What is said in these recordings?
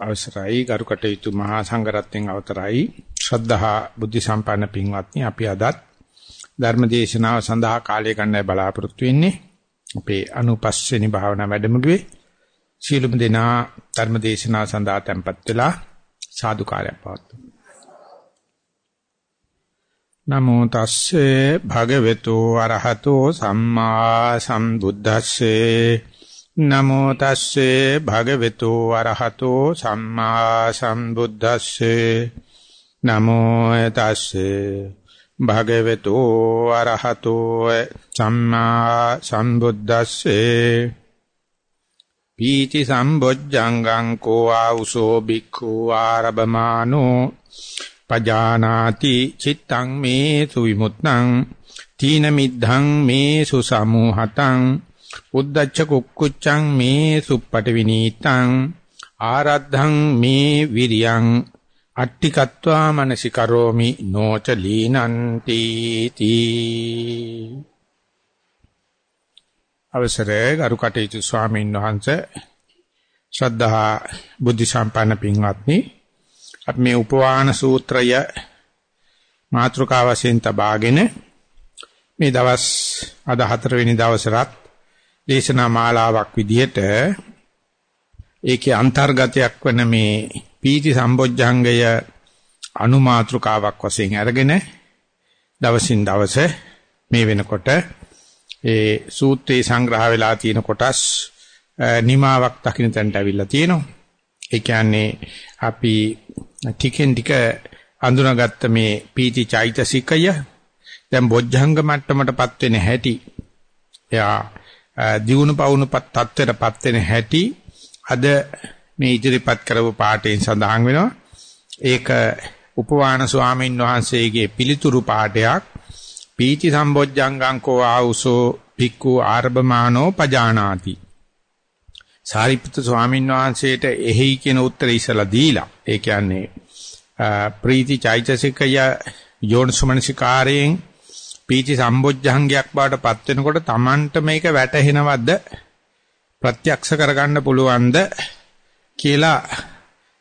අවසරයි. ගරු කටයුතු මහා සංඝරත්නයන් අවතරයි. ශ්‍රද්ධහා බුද්ධ සම්පන්න පින්වත්නි අපි අදත් ධර්ම දේශනාව සඳහා කාලය ගන්නයි බලාපොරොත්තු වෙන්නේ. අපේ අනුපස්සෙනි භාවනා වැඩමුළුවේ සීලුම දෙනා ධර්ම දේශනාව සඳහා tempත් වෙලා සාදුකාරයක් පවත්වමු. නමෝ තස්සේ භගවතු අරහතෝ සම්මා සම්බුද්දස්සේ නමෝ තස්සේ භගවතු අරහතෝ සම්මා සම්බුද්දස්සේ. නමෝ තස්සේ භගවතු අරහතෝ සම්මා සම්බුද්දස්සේ. පීති සම්බොජ්ජංගං කෝ ආවුසෝ බික්ඛු ආරබමානෝ. පජානාති චිත්තං මේ සුවිමුත්තං තීන මිද්ධං මේ සුසමුහතං උද්දච්ච කුක්කුච්චං මේ සුප්පටි විනීතං ආරද්ධං මේ විරියං අට්ටිකත්වා මනසිකරෝමි නොච ලීනන්ති තී. අවසරේ ගරු කටයුතු ස්වාමීන් වහන්සේ. ශ්‍රද්ධා බුද්ධ සම්පන්න පින්වත්නි අපි මේ උපවාන සූත්‍රය මාතෘකා වශයෙන් තබාගෙන මේ දවස් අද හතරවෙනි දවසරත් දේශනා මාලාවක් විදිහට ඒකේ අන්තර්ගතයක් වන මේ පීති සම්බොජ්ජංගය අනුමාත්‍රකාවක් වශයෙන් අරගෙන දවසින් දවස මේ වෙනකොට ඒ සූත්‍රයේ සංග්‍රහ වෙලා තියෙන කොටස් නිමාවක් දකින්න තැනට අවිල්ලා තියෙනවා. ඒ කියන්නේ අපි ටිකෙන් ටික අඳුනාගත්ත මේ පීති චෛතසිකය දැන් බොජ්ජංග මට්ටමටපත් වෙන හැටි එයා දියුණු පවුණුපත් තත්ත්වයටපත් වෙන හැටි අද මේ ඉදිරිපත් කරපු පාඩයෙන් සඳහන් වෙනවා. ඒක උපවාන ස්වාමීන් වහන්සේගේ පිළිතුරු පාඩයක්. පීති සම්බොජ්ජංගං කෝ ආවුසෝ භික්ඛු ආරබමානෝ පජානාති. සාරිපුත්තු ස්වාමීන් වහන්සේට එහි කියන උත්තරය ඉස්සලා දීලා ඒ කියන්නේ ප්‍රීති චෛතසිකය යෝනිසමනසිකාරයෙන් පීති සම්බොජ්ජංගයක් බවට පත් වෙනකොට Tamanට මේක වැටහෙනවද ප්‍රත්‍යක්ෂ කරගන්න පුළුවන්ද කියලා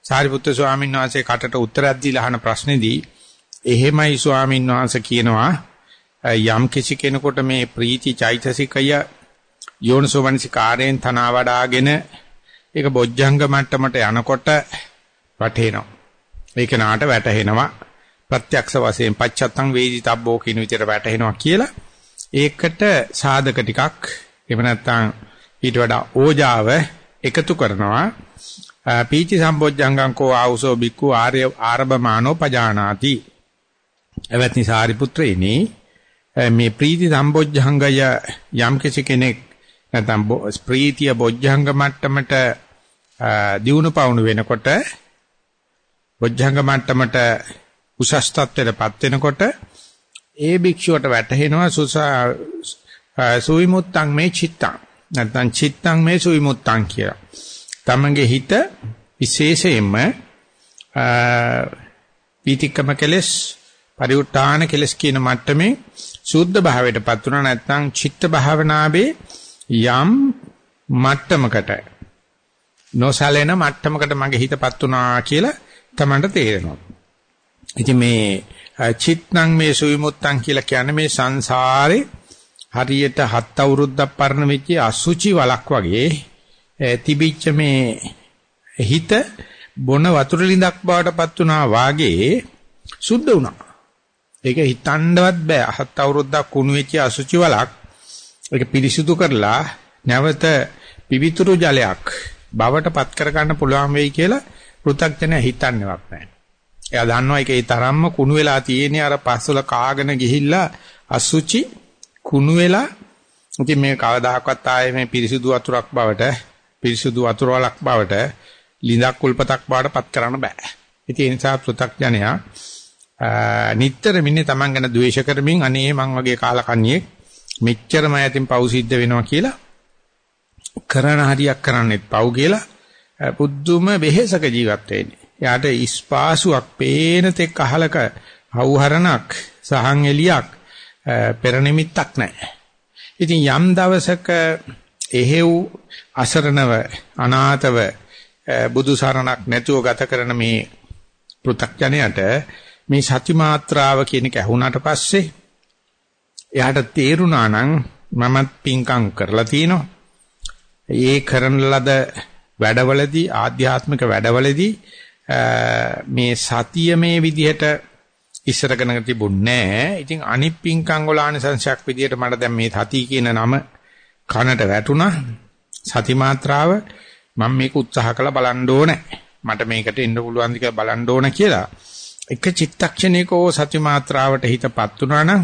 සාරිපුත්තු ස්වාමීන් වහන්සේ කටට උත්තරයක් දීලා අහන ප්‍රශ්නේදී එහෙමයි ස්වාමීන් වහන්සේ කියනවා යම් කිසි කෙනෙකුට මේ ප්‍රීති චෛතසිකය යෝනිසෝමනසිකාරයෙන් තනවා වඩාගෙන ඒක බොජ්ජංග මට්ටමට යනකොට වැටෙනවා. ඒක නාට වැටහෙනවා. ප්‍රත්‍යක්ෂ වශයෙන් පච්චත්තං වේදිතබ්බෝ කියන විදිහට වැටහෙනවා කියලා. ඒකට සාධක ටිකක් එහෙම නැත්නම් ඊට වඩා ඕජාව එකතු කරනවා. පීචි සම්බොජ්ජංගං කෝ ආවුසෝ බික්කු ආර්ය ආරබමානෝ පජානාති. එවත්නි සාරිපුත්‍රයනි මේ ප්‍රීති සම්බොජ්ජංගය යම් කෙනෙක් නැත්නම් ප්‍රීතිය බොජ්ජංග මට්ටමට දියුණු පවුණු වෙනකොට බොජ්ජංග මට්ටමට උසස් තත්ත්වයටපත් වෙනකොට ඒ භික්ෂුවට වැටහෙනවා සුසා සුවිමුත්තං මේ චිත්තං නැත්නම් චිත්තං මේ සුවිමුත්තං කියලා. තමගේ හිත විශේෂයෙන්ම පීතිකම කෙලස් පරිඋත්තාන කෙලස් කියන මට්ටමේ සුද්ධ භාවයටපත් වුණා නැත්නම් චිත්ත භාවනාවේ යම් මට්ටමකට නොසැලෙන මට්ටමකට මගේ හිතපත් වුණා කියලා තමන්ට තේරෙනවා. ඉතින් මේ චිත්නම් මේ සුවිමුත්තන් කියලා කියන්නේ මේ සංසාරේ හරියට හත් අවුරුද්දක් පරණ වෙච්ච අසුචි වලක් වගේ තිබිච්ච මේ හිත බොන වතුර ලිඳක් බවට පත් වුණා වාගේ සුද්ධ වුණා. ඒක හිතන්නවත් බෑ. හත් අවුරුද්දක් කුණු වෙච්ච අසුචි වලක් ඒක පිරිසිදු කරලා නැවත පිවිතුරු ජලයක් බවට පත් කර ගන්න පුළුවන් වෙයි කියලා පෘථග්ජන හිතන්නේවත් නැහැ. එයා දන්නවා ඒක ඒ තරම්ම කුණු වෙලා තියෙන්නේ අර පස්වල කාගෙන ගිහිල්ලා අසුචි කුණු වෙලා ඉතින් මේ කවදාහක්වත් ආයේ මේ පිරිසිදු වතුරක් බවට පිරිසිදු වතුර වලක් බවට ලිඳක් කුල්පතක් බවට පත් කරන්න බෑ. ඉතින් ඒ නිසා පෘථග්ජනයා නිටතරම ඉන්නේ Taman ගැන ද්වේෂ කරමින් අනේ මං වගේ කාලකන්ණියෙක් මෙච්චරම ඇතින් පව් සිද්ධ වෙනවා කියලා කරන හරියක් කරන්නෙත් පව් කියලා පුදුම වෙහෙසක ජීවත් වෙන්නේ. යාට ඉස්පාසුවක් පේන තෙක් අහලක හවුහරණක් සහන් එලියක් පෙර නිමිත්තක් නැහැ. ඉතින් යම් දවසක එහෙව් අසරණව අනාතව බුදු සරණක් නැතුව ගත කරන මේ පෘථග්ජනයට මේ සති මාත්‍රාව කියන එක ඇහුණාට පස්සේ එයාට තේරුණා නම් මමත් පිංකම් කරලා තිනවා. ඒ කරන ලද වැඩවලදී ආධ්‍යාත්මික වැඩවලදී මේ සතිය මේ විදිහට ඉස්සර කරගෙන තිබුණේ නැහැ. ඉතින් අනිත් පිංකම් වල ආනිසංශයක් විදිහට මට දැන් මේ සතිය කියන නම කනට වැටුණා. සති මාත්‍රාව මම මේක උත්සාහ කළා බලන්න ඕනේ. මට මේකට එන්න පුළුවන් ද කියලා බලන්න ඕන කියලා. එක චිත්තක්ෂණයක ඕ සති මාත්‍රාවට හිතපත් වුණා නම්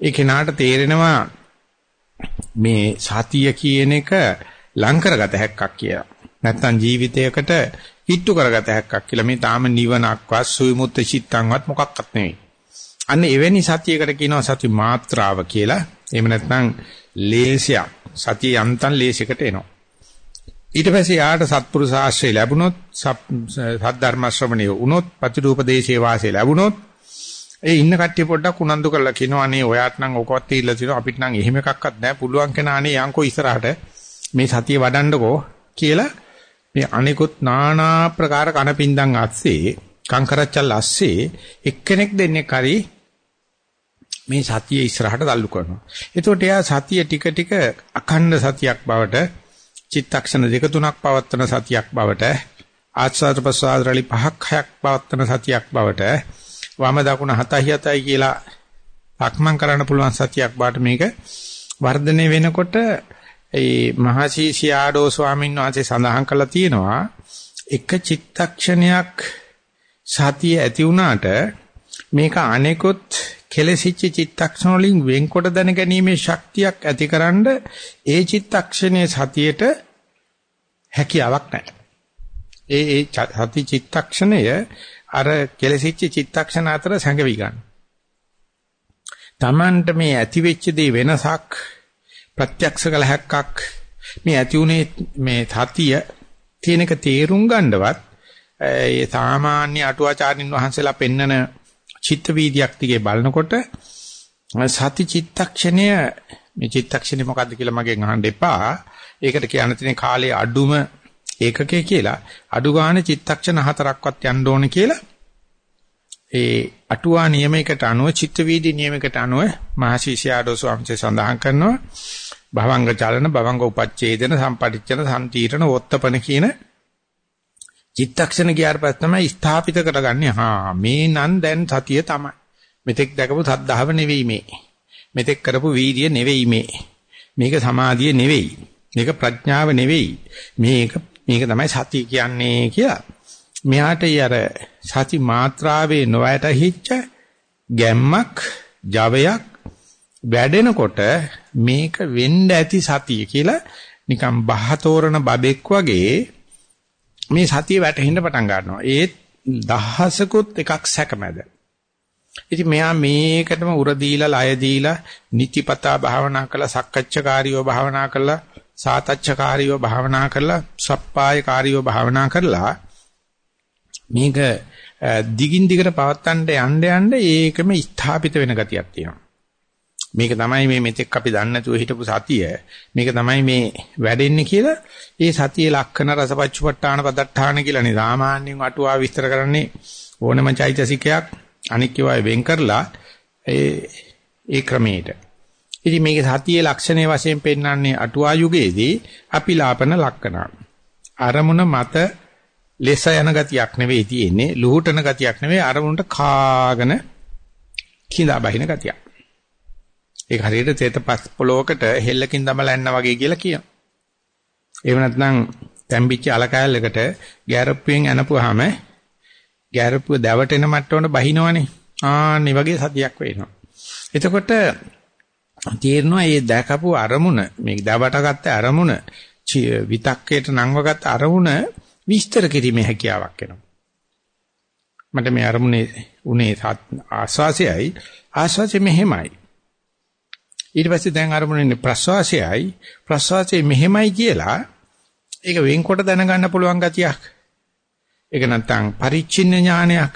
ඒ කෙනාට තේරෙනවා මේ සතිය කියන එක ලං කරගත හැක්කක් කියලා. නැත්තම් ජීවිතයකට හිට්ටු කරගත හැක්කක් කියලා. මේ තාම නිවනක්වත් සුවිමුත්ත චිත්තංවත් මොකක්වත් නෙවෙයි. අන්න එවැනි සතියකට කියනවා සති මාත්‍රාව කියලා. එහෙම නැත්නම් ලේසියක්. සතිය යන්තම් ලේසියකට එනවා. ඊට පස්සේ යාට සත්පුරුෂ ආශ්‍රය ලැබුණොත් සද්ධර්ම ශ්‍රවණය වුණොත් ප්‍රතිરૂපදේශේ වාසය ලැබුණොත් ඒ ඉන්න කට්ටිය පොඩ්ඩක් උනන්දු කරලා කියනවා අනේ ඔයාට නම් ඔකවත් තීරලා තියෙනවා අපිට නම් එහෙම එකක්වත් නැහැ පුළුවන් කෙනා අනේ යන්කෝ ඉස්සරහට මේ සතිය වඩන්නකෝ කියලා මේ අනිකුත් নানা ප්‍රකාර කනපින්දන් අස්සේ කංකරච්චල් අස්සේ එක්කෙනෙක් දෙන්නේ කරි මේ සතිය ඉස්සරහට තල්ලු කරනවා. එතකොට එයා සතිය ටික ටික අඛණ්ඩ සතියක් බවට චිත්තක්ෂණ දෙක තුනක් පවත්වන සතියක් බවට ආස්වාද ප්‍රසආද රලි පහක් හයක් පවත්වන සතියක් බවට වම දකුණ 7යි 7යි කියලා ලක්මන් කරන්න පුළුවන් සතියක් බාට මේක වර්ධනය වෙනකොට ඒ මහසීසී ආඩෝ ස්වාමීන් වහන්සේ සඳහන් කළා තියෙනවා එක චිත්තක්ෂණයක් සතිය ඇති වුණාට මේක අනෙකුත් කෙලසිච්ච චිත්තක්ෂණ වලින් වෙන්කොට දැනගැනීමේ ශක්තියක් ඇතිකරනද ඒ චිත්තක්ෂණයේ සතියට හැකියාවක් නැහැ. ඒ ඒ සති චිත්තක්ෂණය අර කෙලසිච්ච චිත්තක්ෂණ අතර සැඟවි ගන්න. Tamanට මේ ඇති වෙච්ච දේ වෙනසක් ප්‍රත්‍යක්ෂ කළ හැක්කක්. මේ ඇති උනේ මේ සතිය තියෙනක තේරුම් ගන්නවත් ඒ සාමාන්‍ය අටුවාචාරින් වහන්සේලා පෙන්නන චිත්ත වීදියක් දිගේ බලනකොට සති චිත්තක්ෂණය මේ චිත්තක්ෂණය මොකද්ද කියලා මගෙන් අහන්න එපා. ඒකට කියන්න තියෙන කාලයේ අඩුම ඒකකේ කියලා. අඩු ගන්න චිත්තක්ෂණ හතරක්වත් යන්න ඕනේ කියලා. ඒ අටුවා නියමයකට අනුව චිත්ත වීදි නියමයකට අනුව මහශීෂයාඩෝ ස්වාමීන් සඳහන් කරනවා. භවංග චලන භවංග උපච්ඡේදන සම්පටිච්ඡන සම්තීරණ වොත්තපන කියන චිත්තක්ෂණ ගියාට පස්සේ තමයි ස්ථාපිත කරගන්නේ. හා මේ නම් දැන් සතිය තමයි. මෙතෙක් දැකපු සද්ධාව නෙවෙයි මේ මෙතෙක් කරපු වීර්ය නෙවෙයි මේ මේක සමාධිය නෙවෙයි. මේක ප්‍රඥාව නෙවෙයි. මේක මේක තමයි සතිය කියන්නේ කියලා. මෙයාට අර සති මාත්‍රාවේ නොයට හිච්ච ගැම්මක්, ජවයක් වැඩෙනකොට මේක වෙන්න ඇති සතිය කියලා නිකන් බහතෝරන බබෙක් වගේ මේ සතිය වැටෙන්න පටන් ගන්නවා. ඒත් දහසකුත් එකක් සැකමැද. ඉතින් මෙයා මේකටම උර දීලා ලය දීලා නිතිපතා භාවනා කළා සක්කච්ඡාකාරීව භාවනා කළා සාතච්ඡකාරීව භාවනා කරලා සප්පායකාරීව භාවනා කරලා මේක දිගින් දිගට පවත්තන්න යන්න යන්න ඒකම ස්ථාපිත වෙන ගතියක් තියෙනවා. මේක තමයි මේ මෙතෙක් අපි දන්නේ නැතුව හිටපු සතිය. මේක තමයි මේ වැඩෙන්නේ කියලා ඒ සතියේ ලක්ෂණ රසපච්චුපට්ඨාන පදට්ඨාන කියලානේ සාමාන්‍යයෙන් අටුවා විස්තර කරන්නේ ඕනම චෛතසිකයක් අනික් ඒවායි වෙන් කරලා ඒ ඒ ක්‍රමයට ඉතින් මේකේ සතියේ ලක්ෂණයේ වශයෙන් පෙන්වන්නේ අටුවා යුගයේදී අපිලාපන ලක්ෂණ. අරමුණ මත ලෙස යන ගතියක් නෙවෙයි තියෙන්නේ ලුහුටන ගතියක් නෙවෙයි අරමුණට කාගෙන කිඳා බහින ගතියක්. ඒක හරියට තේතපස් පොලොවකට හෙල්ලකින් දමලා යනවා වගේ කියලා කියනවා. එහෙම නැත්නම් තැම්බිච්ච අලකැලයකට ගෑරප්පුවෙන් ඇනපුවාම ගෑරප්පුව දැවටෙන මට්ටමට බහිනවනේ. ආන්නේ වගේ සතියක් වෙනවා. එතකොට තේරෙනවා මේ දැකපු අරමුණ මේ දවටගත්ත අරමුණ විතක්කේට නංවගත්ත අරමුණ විස්තර කිරීමේ හැකියාවක් එනවා. මට මේ අරමුණේ උනේ ආස්වාසයයි ආස්වාසය මෙහෙමයි. ඊට පස්සේ දැන් අරමුණේ ප්‍රස්වාසයයි ප්‍රස්වාසය මෙහෙමයි කියලා ඒක වෙන්කොට දැනගන්න පුළුවන් ගතියක්. ඒක නැත්තම් පරිච්ඡින්න ඥානයක්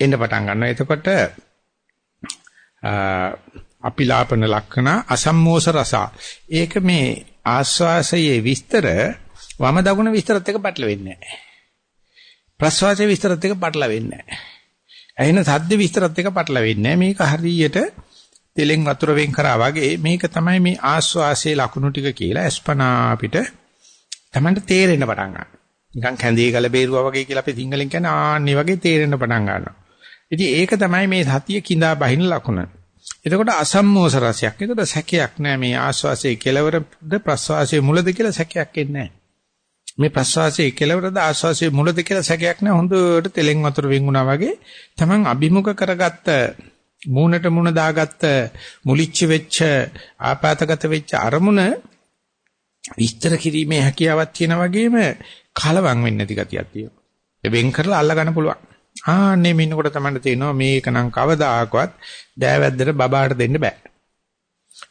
එන්න පටන් ගන්නවා. එතකොට අපිලාපන ලක්ෂණ අසම්මෝස රස ඒක මේ ආස්වාසයේ විස්තර වම දකුණ විස්තරත් එක පැටලෙන්නේ නැහැ. ප්‍රස්වාසයේ විස්තරත් එක පැටලෙන්නේ නැහැ. ඇහෙන සද්ද විස්තරත් එක පැටලෙන්නේ නැහැ. මේක හරියට තෙලෙන් වතුර වෙන් කරා වගේ මේක තමයි මේ ආස්වාසේ ලකුණු ටික කියලා අස්පනා අපිට Tamanට තේරෙන්න පටන් ගන්නවා. නිකන් කැඳේ ගල බේරුවා වගේ කියලා අපි සිංහලෙන් කියන්නේ ආන්නේ වගේ තේරෙන්න පටන් ගන්නවා. ඉතින් ඒක තමයි මේ සතිය කිඳා බහින ලකුණ. එතකොට අසම්මෝස රසයක්. එතකොට සැකයක් නෑ මේ ආස්වාසේ කෙලවරද ප්‍රස්වාසයේ මුලද කියලා සැකයක් එන්නේ මේ ප්‍රස්වාසයේ කෙලවරද ආස්වාසයේ මුලද කියලා සැකයක් නෑ. හොඳට තෙලෙන් වතුර වින්ුණා වගේ Taman අභිමුඛ කරගත්ත මූණට මූණ දාගත්ත මුලිච්ච වෙච්ච ආපాతගත වෙච්ච අරමුණ විස්තර කිරීමේ හැකියාවක් තියෙන වගේම කලවම් වෙන්නේ නැති ගතියක් තියෙනවා. ඒ වෙන් කරලා අල්ල ගන්න පුළුවන්. ආන්නේ මින්නකොට තමයි තේරෙනවා මේක නම් කවදාකවත් දෑවැද්දට බබාට දෙන්න බෑ.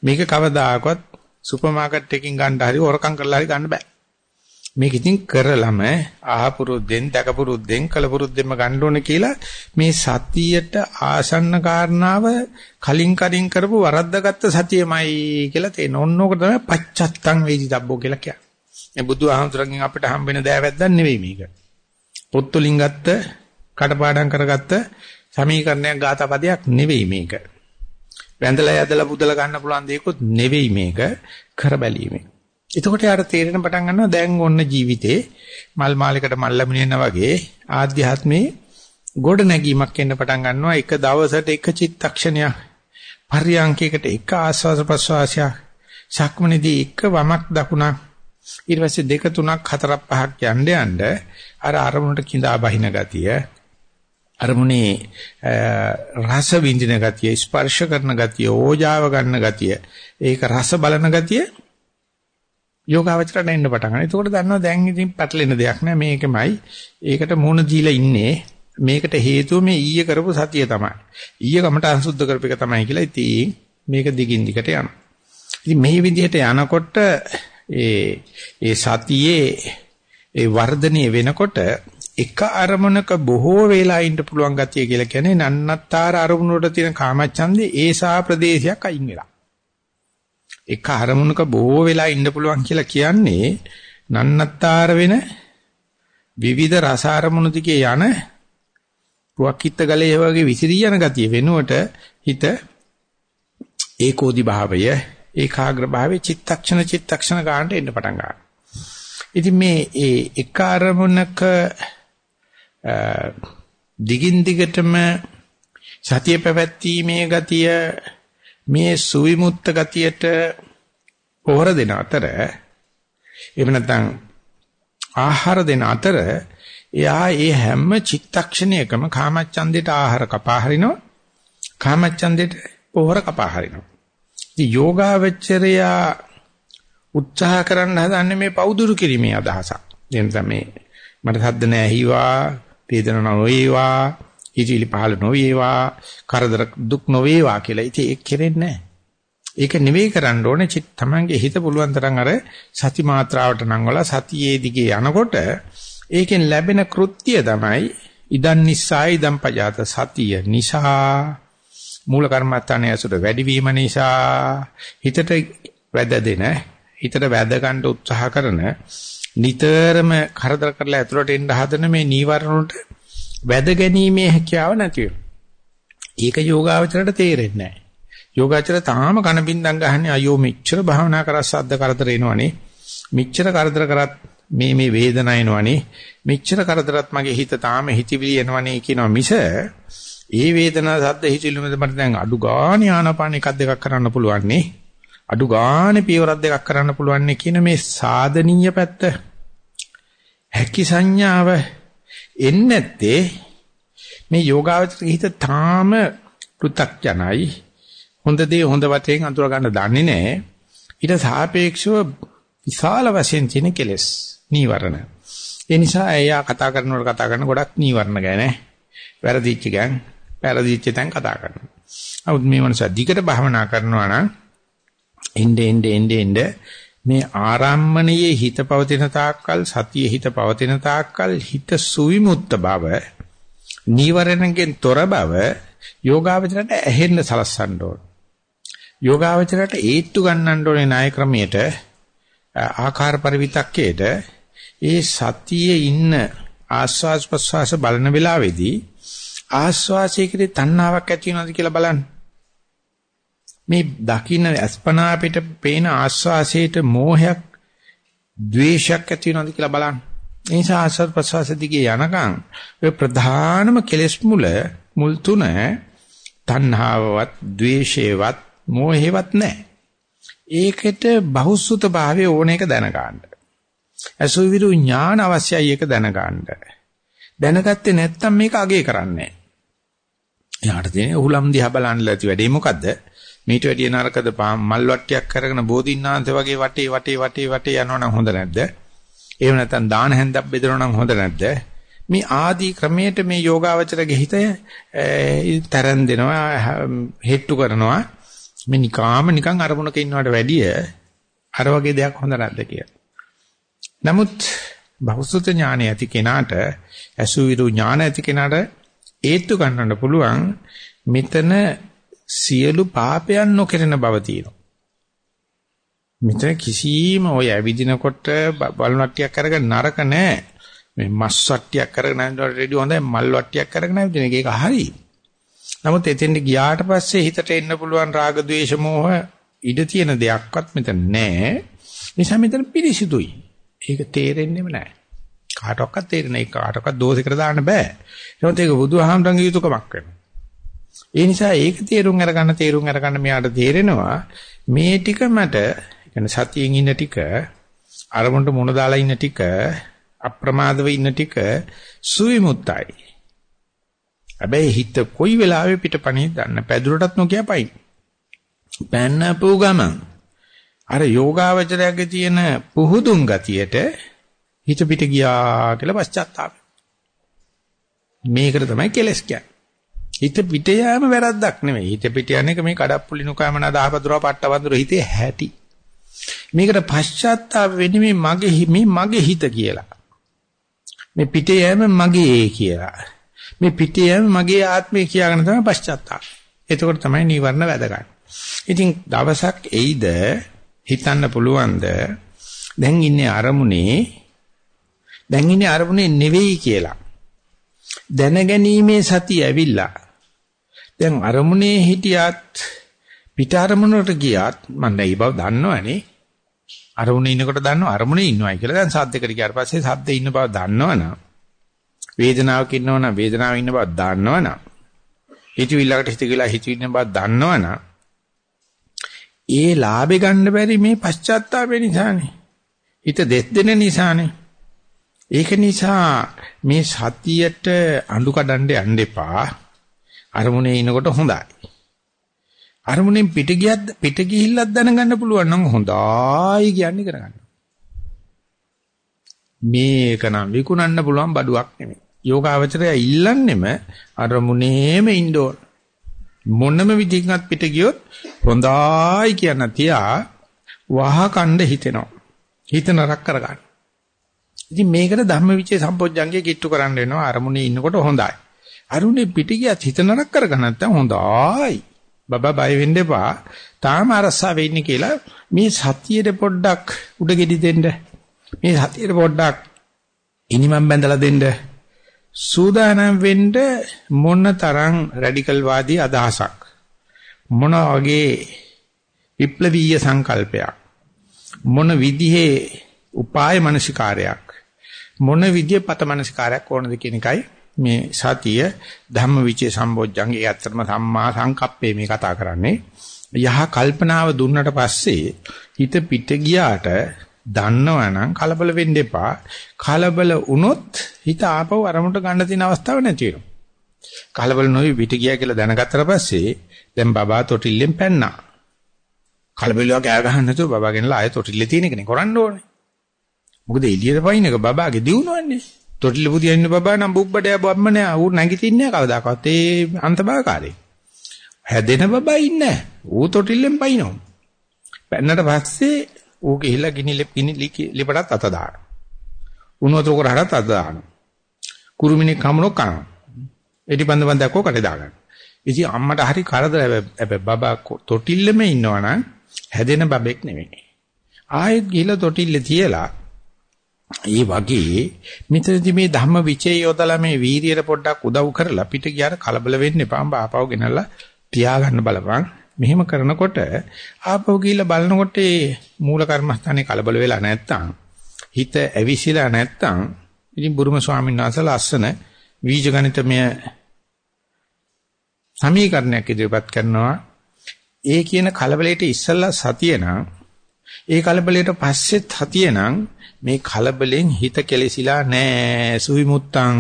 මේක කවදාකවත් සුපර් මාකට් එකකින් ගන්න හරි හොරකම් කරලා හරි ගන්න බෑ. මේක ඉතින් කරලම ආහපුරුද්දෙන් දැකපුරුද්දෙන් කලපුරුද්දෙන්ම ගන්න ඕනේ කියලා මේ සතියට ආසන්න කාරණාව කලින් කලින් කරපු වරද්දාගත්ත සතියමයි කියලා තේන ඕනෝක තමයි පච්චත්තං වේදි දබ්බෝ කියලා කියන්නේ. මේ බුදුහාමුදුරන්ගෙන් අපිට හම්බෙන දෑවැද්දක් නෙවෙයි මේක. පොත්තුලින් ගත්ත කටපාඩම් කරගත්ත සමීකරණයක් ගාතපදයක් නෙවෙයි මේක. වැඳලා යදලා පුදලා ගන්න පුළුවන් දෙයක්වත් නෙවෙයි මේක කරබැලීමේ. එතකොට යාට තේරෙන පටන් ගන්නවා දැන් ඔන්න ජීවිතේ මල් මාලයකට මල් ලැබුණේනා වගේ ආධ්‍යාත්මේ ගොඩ නැගීමක් එන්න පටන් ගන්නවා. එක දවසට එක චිත්තක්ෂණයක් පරියන්කයකට එක ආස්වාද ප්‍රසවාසයක් සක්මනේදී එක වමක් දකුණක් ඊට පස්සේ දෙක තුනක් හතරක් පහක් යන්න යන්න අර අරමුණට கிඳා බහින ගතිය අරමුණේ රස විඳින ගතිය ස්පර්ශ කරන ගතිය ඕජාව ගන්න ගතිය ඒක රස බලන ගතිය යෝගාවචරයට එන්න පටන් ගන්නවා. එතකොට දන්නවා දැන් ඉතින් පැටලෙන දෙයක් නෑ මේකමයි. ඒකට මුණ දීලා ඉන්නේ. මේකට හේතුව මේ ඊයේ කරපු සතිය තමයි. ඊයේ කමට අංශුද්ධ කරපු එක තමයි කියලා ඉතින් මේක දිගින් දිගට යනවා. ඉතින් මේ විදිහට යනකොට ඒ ඒ සතියේ ඒ වර්ධනය වෙනකොට එක අරමුණක බොහෝ වෙලා ඉන්න පුළුවන් ගතිය කියලා කියන්නේ නන්නත්තර අරමුණ වල තියෙන කාමච්ඡන්දේ ඒසා ප්‍රදේශයක් අයින් වෙලා. එක අරමුණක බොහෝ වෙලා ඉන්න පුළුවන් කියලා කියන්නේ නන්නත්තර වෙන විවිධ රස අරමුණු දිගේ යන රුවක්කිට ගලේ වගේ විසිරී යන ගතිය වෙනුවට හිත ඒකෝදි භාවය ඒකාග්‍ර භාවයේ චිත්තක්ෂණ චිත්තක්ෂණ ගන්නට එන්න පටන් ගන්නවා. ඉතින් මේ ඒ එක අරමුණක දිගින් දිගටම සතිය පැවැත්ීමේ ගතිය මේ සුවිමුත්ත ගතියට පොහොර දෙන අතර එහෙම නැත්නම් ආහාර දෙන අතර එයා ඒ හැම චිත්තක්ෂණයකම කාමච්ඡන්දයට ආහාර කපා හරිනවා කාමච්ඡන්දයට පොහොර කපා හරිනවා ඉතින් යෝගාවචරයා උත්සාහ කරන්න හදන්නේ මේ පෞදුරු කිරීමේ අදහසක්. එතන මේ මට සද්ද නැහැ වේදන නොවේවා, හිතිලි පහළ නොවේවා, කරදර දුක් නොවේවා කියලා. ඉතින් ඒක කෙරෙන්නේ නැහැ. ඒක නෙවෙයි කරන්න ඕනේ චිත් තමන්ගේ හිත පුළුවන් තරම් අර සති මාත්‍රාවට නංවලා සතියේ දිගේ යනකොට ඒකෙන් ලැබෙන කෘත්‍ය තමයි ඉදන් නිස්සයි ඉදන් පජාත සතිය නිසා මූල කර්මත්තානේ ඇසුර වැඩිවීම නිසා හිතට වැද දෙන හිතට වැද ගන්න උත්සාහ කරන නිතරම කරදර කරලා ඇතුළට එන්න හදන මේ නීවරණට වැද ගැනීමේ හැකියාව නැති ඒක යෝගාවචරයට තේරෙන්නේ නැහැ. යෝගාචර තාම කන බින්දම් ගහන්නේ අයියෝ මෙච්චර භාවනා කරා සද්ද කරදර එනවනේ. මෙච්චර කරදර කරත් මේ මේ වේදනාව එනවනේ. මෙච්චර කරදරත් මගේ හිත තාම හිතවිලි එනවනේ කියනවා මිස ඒ වේදනා සද්ද හිතිලුමද මට දැන් අඩු ගානේ ආනාපාන එකක් දෙකක් කරන්න පුළුවන් නේ. අඩු ගානේ පියවරක් දෙකක් කරන්න පුළුවන් නේ කියන මේ සාධනීය පැත්ත හැකි සංඥාව එන්නේ නැත්තේ මේ යෝගාවචර හිත තාම පෘ탁ජනයි හොඳ දේ හොඳ වතෙන් අඳුර ගන්න දන්නේ නැහැ. ඊට සාපේක්ෂව විශාල වශයෙන් තියෙන කෙලස් නීවරණ. ඒ නිසා එයා කතා කරනකොට කතා කරන ගොඩක් නීවරණ ගැන වැරදිච්ච ගෑන් වැරදිච්ච තැන් කතා කරනවා. නමුත් මේ මනස දිගට භවනා කරනවා නම් එnde ende ende ende මේ ආරම්මණයේ හිත පවතින තාක්කල් සතියේ හිත පවතින තාක්කල් හිත සුවිමුත්ත බව නීවරණයෙන් තොර බව යෝගාවචරයට ඇහෙන්න සලස්සන්න ඕන. යෝගාවචරයට ඒත්තු ගන්නන්න ඕනේ ණය ක්‍රමයට ආකාර පරිවිතක්කේට ඒ සතියේ ඉන්න ආස්වාස් ප්‍රස්වාස බලන වෙලාවේදී ආස්වාසයකදී තණ්හාවක් ඇති වෙනවද කියලා බලන්න. මේ දකින්න අස්පනා පිට පේන ආස්වාසයට මෝහයක් ද්වේෂයක් ඇති වෙනවද කියලා බලන්න. ඒ නිසා ආස්වාද ප්‍රසවාස දිගේ යනකම් ඔය ප්‍රධානම කෙලෙස් මුල මුල් තුන තණ්හාවවත් ද්වේෂේවත් මෝහේවත් නැහැ. ඒකට බහුසුත භාවයේ ඕන එක දැනගන්න. අසුවිරු ඥාන අවශ්‍යයි ඒක දැනගන්න. දැනගත්තේ නැත්නම් මේක අගේ කරන්නේ නැහැ. එයාට තියෙන උහුලම් දිහා බලන්න ලැති වැඩේ මොකද්ද? මීට වැඩිය නරකද මල් වට්ටියක් කරගෙන බෝධින්නාන්ත වගේ වටේ වටේ වටේ වටේ යනවනම් හොඳ නැද්ද? එහෙම නැත්නම් දාන හැන්දක් බෙදනවනම් හොඳ නැද්ද? මේ ආදී ක්‍රමයට මේ යෝගාවචරගේ හිතය තරන් දෙනවා හෙට්ටු කරනවා මේ නිකාම නිකන් අරමුණක ඉන්නවට වැඩිය අර වගේ දෙයක් හොඳ නැද්ද කියලා. නමුත් බහුසුත ඥානය ඇති කෙනාට අසුවිරු ඥාන ඇති කෙනාට ඒත්තු ගන්නන්න පුළුවන් මෙතන සියලු පාපයන් නොකරන බව තියෙනවා. මෙතන කිසිම ඔය ඇවිදිනකොට බලුණට්ටියක් අරගෙන නරක නෑ. මේ මස් වට්ටියක් අරගෙන යනකොට රෙඩි හොඳයි මල් වට්ටියක් අරගෙන ඇවිදින එක ඒක හරි. නමුත් එතෙන්ට ගියාට පස්සේ හිතට එන්න පුළුවන් රාග ద్వේෂ මෝහ ඉඩ තියෙන දෙයක්වත් මෙතන නෑ. නිසා මෙතන පිරිසිදුයි. ඒක තේරෙන්නේම නෑ. කාටවත් තේරෙන්නේ නැහැ. කාටවත් දෝෂයකට දාන්න බෑ. එහෙනම් ඒක බුදුහාමරංගේ යුතුයකමක් වෙනවා. ඒ නිසා ඒක තේරුම් අරගන්න තේරුම් අරගන්න මෙයාට තේරෙනවා මේ ටික මට කියන්නේ සතියෙන් ඉන්න ටික අරමුණට මුණ දාලා ඉන්න ටික අප්‍රමාදව ඉන්න ටික සුවිමුත්තයි. හැබැයි හිත කොයි වෙලාවෙ පිටපණේ දන්න පැදුරටත් නොකිය පයි. පැන්නපු ගමන් අර යෝගාවචරයේ තියෙන පුහුදුන් ගතියට හිත පිට ගියා කියලා පශ්චාත්තාපය. මේකට තමයි කෙලස් කියන්නේ. හිත පිට යෑම වැරද්දක් නෙමෙයි. හිත පිට යන එක මේ කඩප්පුලි නුකාමන දාහපදුරා පට්ටවඳුර හිතේ හැටි. මේකට පශ්චාත්තාප වෙන්නේ මේ මගේ මේ මගේ හිත කියලා. මේ පිට යෑම මගේ කියලා. මේ පිට යෑම මගේ ආත්මය කියාගෙන තමයි පශ්චාත්තාප. එතකොට තමයි නීවරණ වැදගත්. ඉතින් දවසක් එයිද හිතන්න පුළුවන්ද දැන් ඉන්නේ අරමුණේ දැන් ඉන්නේ අරමුණේ නෙවෙයි කියලා. දැනගැනීමේ සතිය ඇවිල්ලා. දැන් අරමුණේ හිටියත් පිට අරමුණට ගියත් මම නැයි බව දන්නවනේ. අරමුණේ ඉන්නකොට දන්නව අරමුණේ ඉන්නවයි කියලා. දැන් සද්දයකට ගියාට පස්සේ සද්දේ ඉන්න බව දන්නවනම් වේදනාවක ඉන්නවනම් වේදනාවේ ඉන්න බව දන්නවනම් හිතවිල්ලකට හිත ගිලා හිතවින්න බව දන්නවනම් ඒ ලාභේ ගන්න බැරි මේ පශ්චාත්තාපය නිසානේ. හිත දෙස් දෙන නිසානේ. ඒක නිසා මේ සතියට අඬු කඩන්න යන්න එපා. අරමුණේ ඉනකොට හොඳයි. අරමුණෙන් පිට ගියත් පිට ගිහිල්ලක් දැනගන්න පුළුවන් නම් හොඳයි කියන්නේ කරගන්න. මේක නම් විකුණන්න පුළුවන් බඩුවක් නෙමෙයි. යෝගාවචරය ඉල්ලන්නෙම අරමුණේම ඉන්න ඕන. මොනම විදිහකින්වත් පිට ගියොත් හොඳයි කියන තියා වහ කණ්ඩ හිතෙනවා. හිත නරක කරගන්න. ඉතින් මේකට ධම්මවිචේ සම්පොඥංගේ කිට්ටු කරන්න වෙනවා අරමුණේ ඉන්නකොට හොඳයි. අරුණේ පිටිගියත් හිත නරක කරගන්න නැත්නම් හොඳයි. බබා බය වෙන්න එපා. තාම අරසා වෙන්නේ කියලා මේ සතියේ පොඩ්ඩක් උඩගෙඩි දෙන්න. මේ සතියේ පොඩ්ඩක් ඉනිමම් බැඳලා දෙන්න. සූදානම් වෙන්න මොන තරම් රැඩිකල් වාදී අදහසක් මොන වගේ විප්ලවීය සංකල්පයක් මොන විදිහේ උපාය මනසිකාරයක් මොන විදිය පතමනස්කාරයක් ඕනද කියන එකයි මේ සතිය ධම්මවිචේ සම්බොජ්ජංගේ ඇත්තටම සම්මා සංකප්පේ මේ කතා කරන්නේ. යහ කල්පනාව දුන්නට පස්සේ හිත පිට ගියාට දන්නවනම් කලබල වෙන්න එපා. කලබල වුණොත් හිත ආපහු අරමුණට ගන්න තියෙන අවස්ථාවක් නැති වෙනවා. කලබල නොවි පිට ගියා කියලා දැනගත්තට පස්සේ දැන් බබා තොටිල්ලෙන් පැන්නා. කලබල වගේ ගහන්න නැතුව බබාගෙනලා ආයෙ තොටිල්ලේ තියෙන එකනේ කරන්න ඕනේ. මොකද එළියට පයින් එක බබාගේ දිනුවන්නේ. තොටිල්ල පුදියන්න බබා නම් බුබ්බඩය බම්මනේ ඌ නැගිටින්නේ කවදාකවත් ඒ අන්තභාගකාරේ. හැදෙන බබා ඉන්නේ ඌ තොටිල්ලෙන් පයින්නවා. පැන්නට පස්සේ ඌ ගිහිල්ලා ගිනි ලිපටත් අත දානවා. උණු වතුර කරහටත් අත දානවා. කුරුමිනේ කමනෝ කනවා. එටි බඳ බඳ කොකට දාගන්න. ඉතින් අම්මට හරි කරදර හැබැයි බබා තොටිල්ලෙම ඉන්නවනම් හැදෙන බබෙක් නෙමෙයි. ආයෙත් ගිහිල්ලා තොටිල්ලේ තියලා ඒ වගේ මෙතනදී මේ ධම්ම විචේ යොදලා මේ වීරියට පොඩ්ඩක් උදව් කරලා පිට ගියාට කලබල වෙන්න එපා. ආපහු ගෙනල්ලා තියාගන්න බලපන්. මෙහෙම කරනකොට ආපහු ගිහිල්ලා බලනකොට මේ මූල කර්මස්ථානේ කලබල වෙලා නැත්තම් හිත ඇවිසිලා නැත්තම් ඉතින් බුරුම ස්වාමීන් වහන්සේ ලස්සන වීජ ගණිතමය සමීකරණයක් ඉදිරිපත් කරනවා. ඒ කියන කලබලයට ඉස්සල්ලා සතිය නම් ඒ කලබලයට පස්සෙත් සතිය නම් මේ කලබලෙන් හිත කෙලෙසිලා නෑ. සුවිමුත්තං.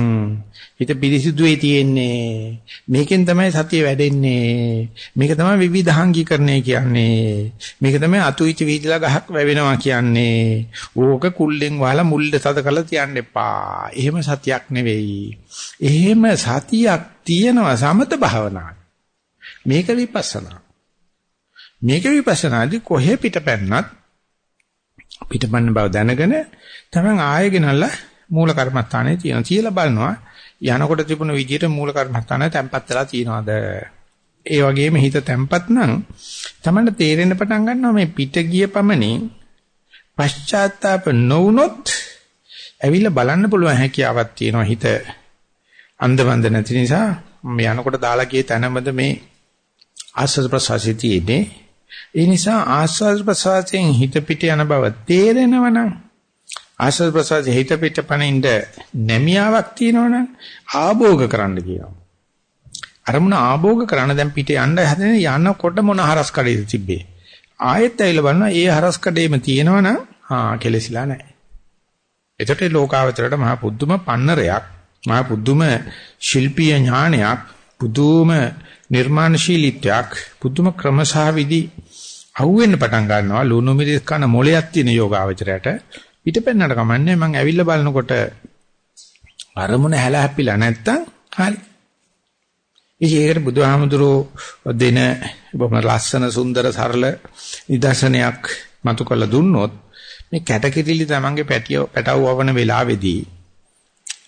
හිත පිරිසිදුවේ තියෙන්නේ. මේකෙන් තමයි සතිය වැඩෙන්නේ. මේක තමයි විවිධාංගීකරණය කියන්නේ. මේක තමයි අතුයිච වීදිලා ගහක් වැවෙනවා කියන්නේ. ඕක කුල්ලෙන් වහලා මුල්ල තද කරලා තියන්න එපා. එහෙම සතියක් නෙවෙයි. එහෙම සතියක් තියෙනවා සමත භාවනා මේක විපස්සනා. මේක විපස්සනාදී කොහෙ පිටපැන්නත් පිටපන්න බව දැනගෙන තමන් ආයෙ ගෙනල්ලා මූල කර්මස්ථානයේ තියෙන තියලා බලනවා. යනකොට තිබුණ විදිහට මූල කර්මස්ථානය තැම්පත් වෙලා තියෙනවද? ඒ වගේම හිත තැම්පත් නම් තමන්ට තේරෙන්න පටන් ගන්නවා මේ පිට ගිය පමණින් පශ්චාත්තාප නොවුනොත් ඇවිල්ලා බලන්න පුළුවන් හැකියාවක් තියෙනවා හිත. අන්දවන්ද නැති නිසා මේ යනකොට දාලා ගිය තැනමද මේ ආස්වාද ප්‍රසවාසී තියෙන්නේ. ඒ නිසා ආස්වාද ප්‍රසවාසයෙන් හිත පිට යන බව තේරෙනවනම් ආස්වාද ප්‍රසවාසයේ හිත පිට පනින්න නැමියාවක් තියෙනවනම් ආභෝග කරන්න කියනවා. අරමුණ ආභෝග කරන දැන් පිට යන්න හැදෙන යනකොට මොන හරස් කඩේද තිබ්බේ. ආයෙත් ඇවිල්ලා බලනවා ඒ හරස් කඩේම තියෙනවනම් ආ කෙලසිලා නැහැ. එතකොට ලෝකාවතරයට මහා පුදුම පන්නරයක් මහා පුදුම ශිල්පීය ඥානයක් පුදුම නිර්මාණශීලීත්වයක් පුදුම ක්‍රමසහවිදි අහුවෙන්න පටන් ගන්නවා ලුණු මිරිස් කන මොලයක් තියෙන යෝගාවචරයට පිටපැන්නට කමන්නේ මම ඇවිල්ලා බලනකොට අරමුණ හැල හැපිලා නැත්තම් හරි. ඉතින් ඒකට බුදුහාමුදුරෝ දෙන බොහොම ලස්සන සුන්දර සරල නිදර්ශනයක් මතු කරලා දුන්නොත් මේ කැටකිරිලි තමන්ගේ පැටිය පැටව වවන වෙලාවේදී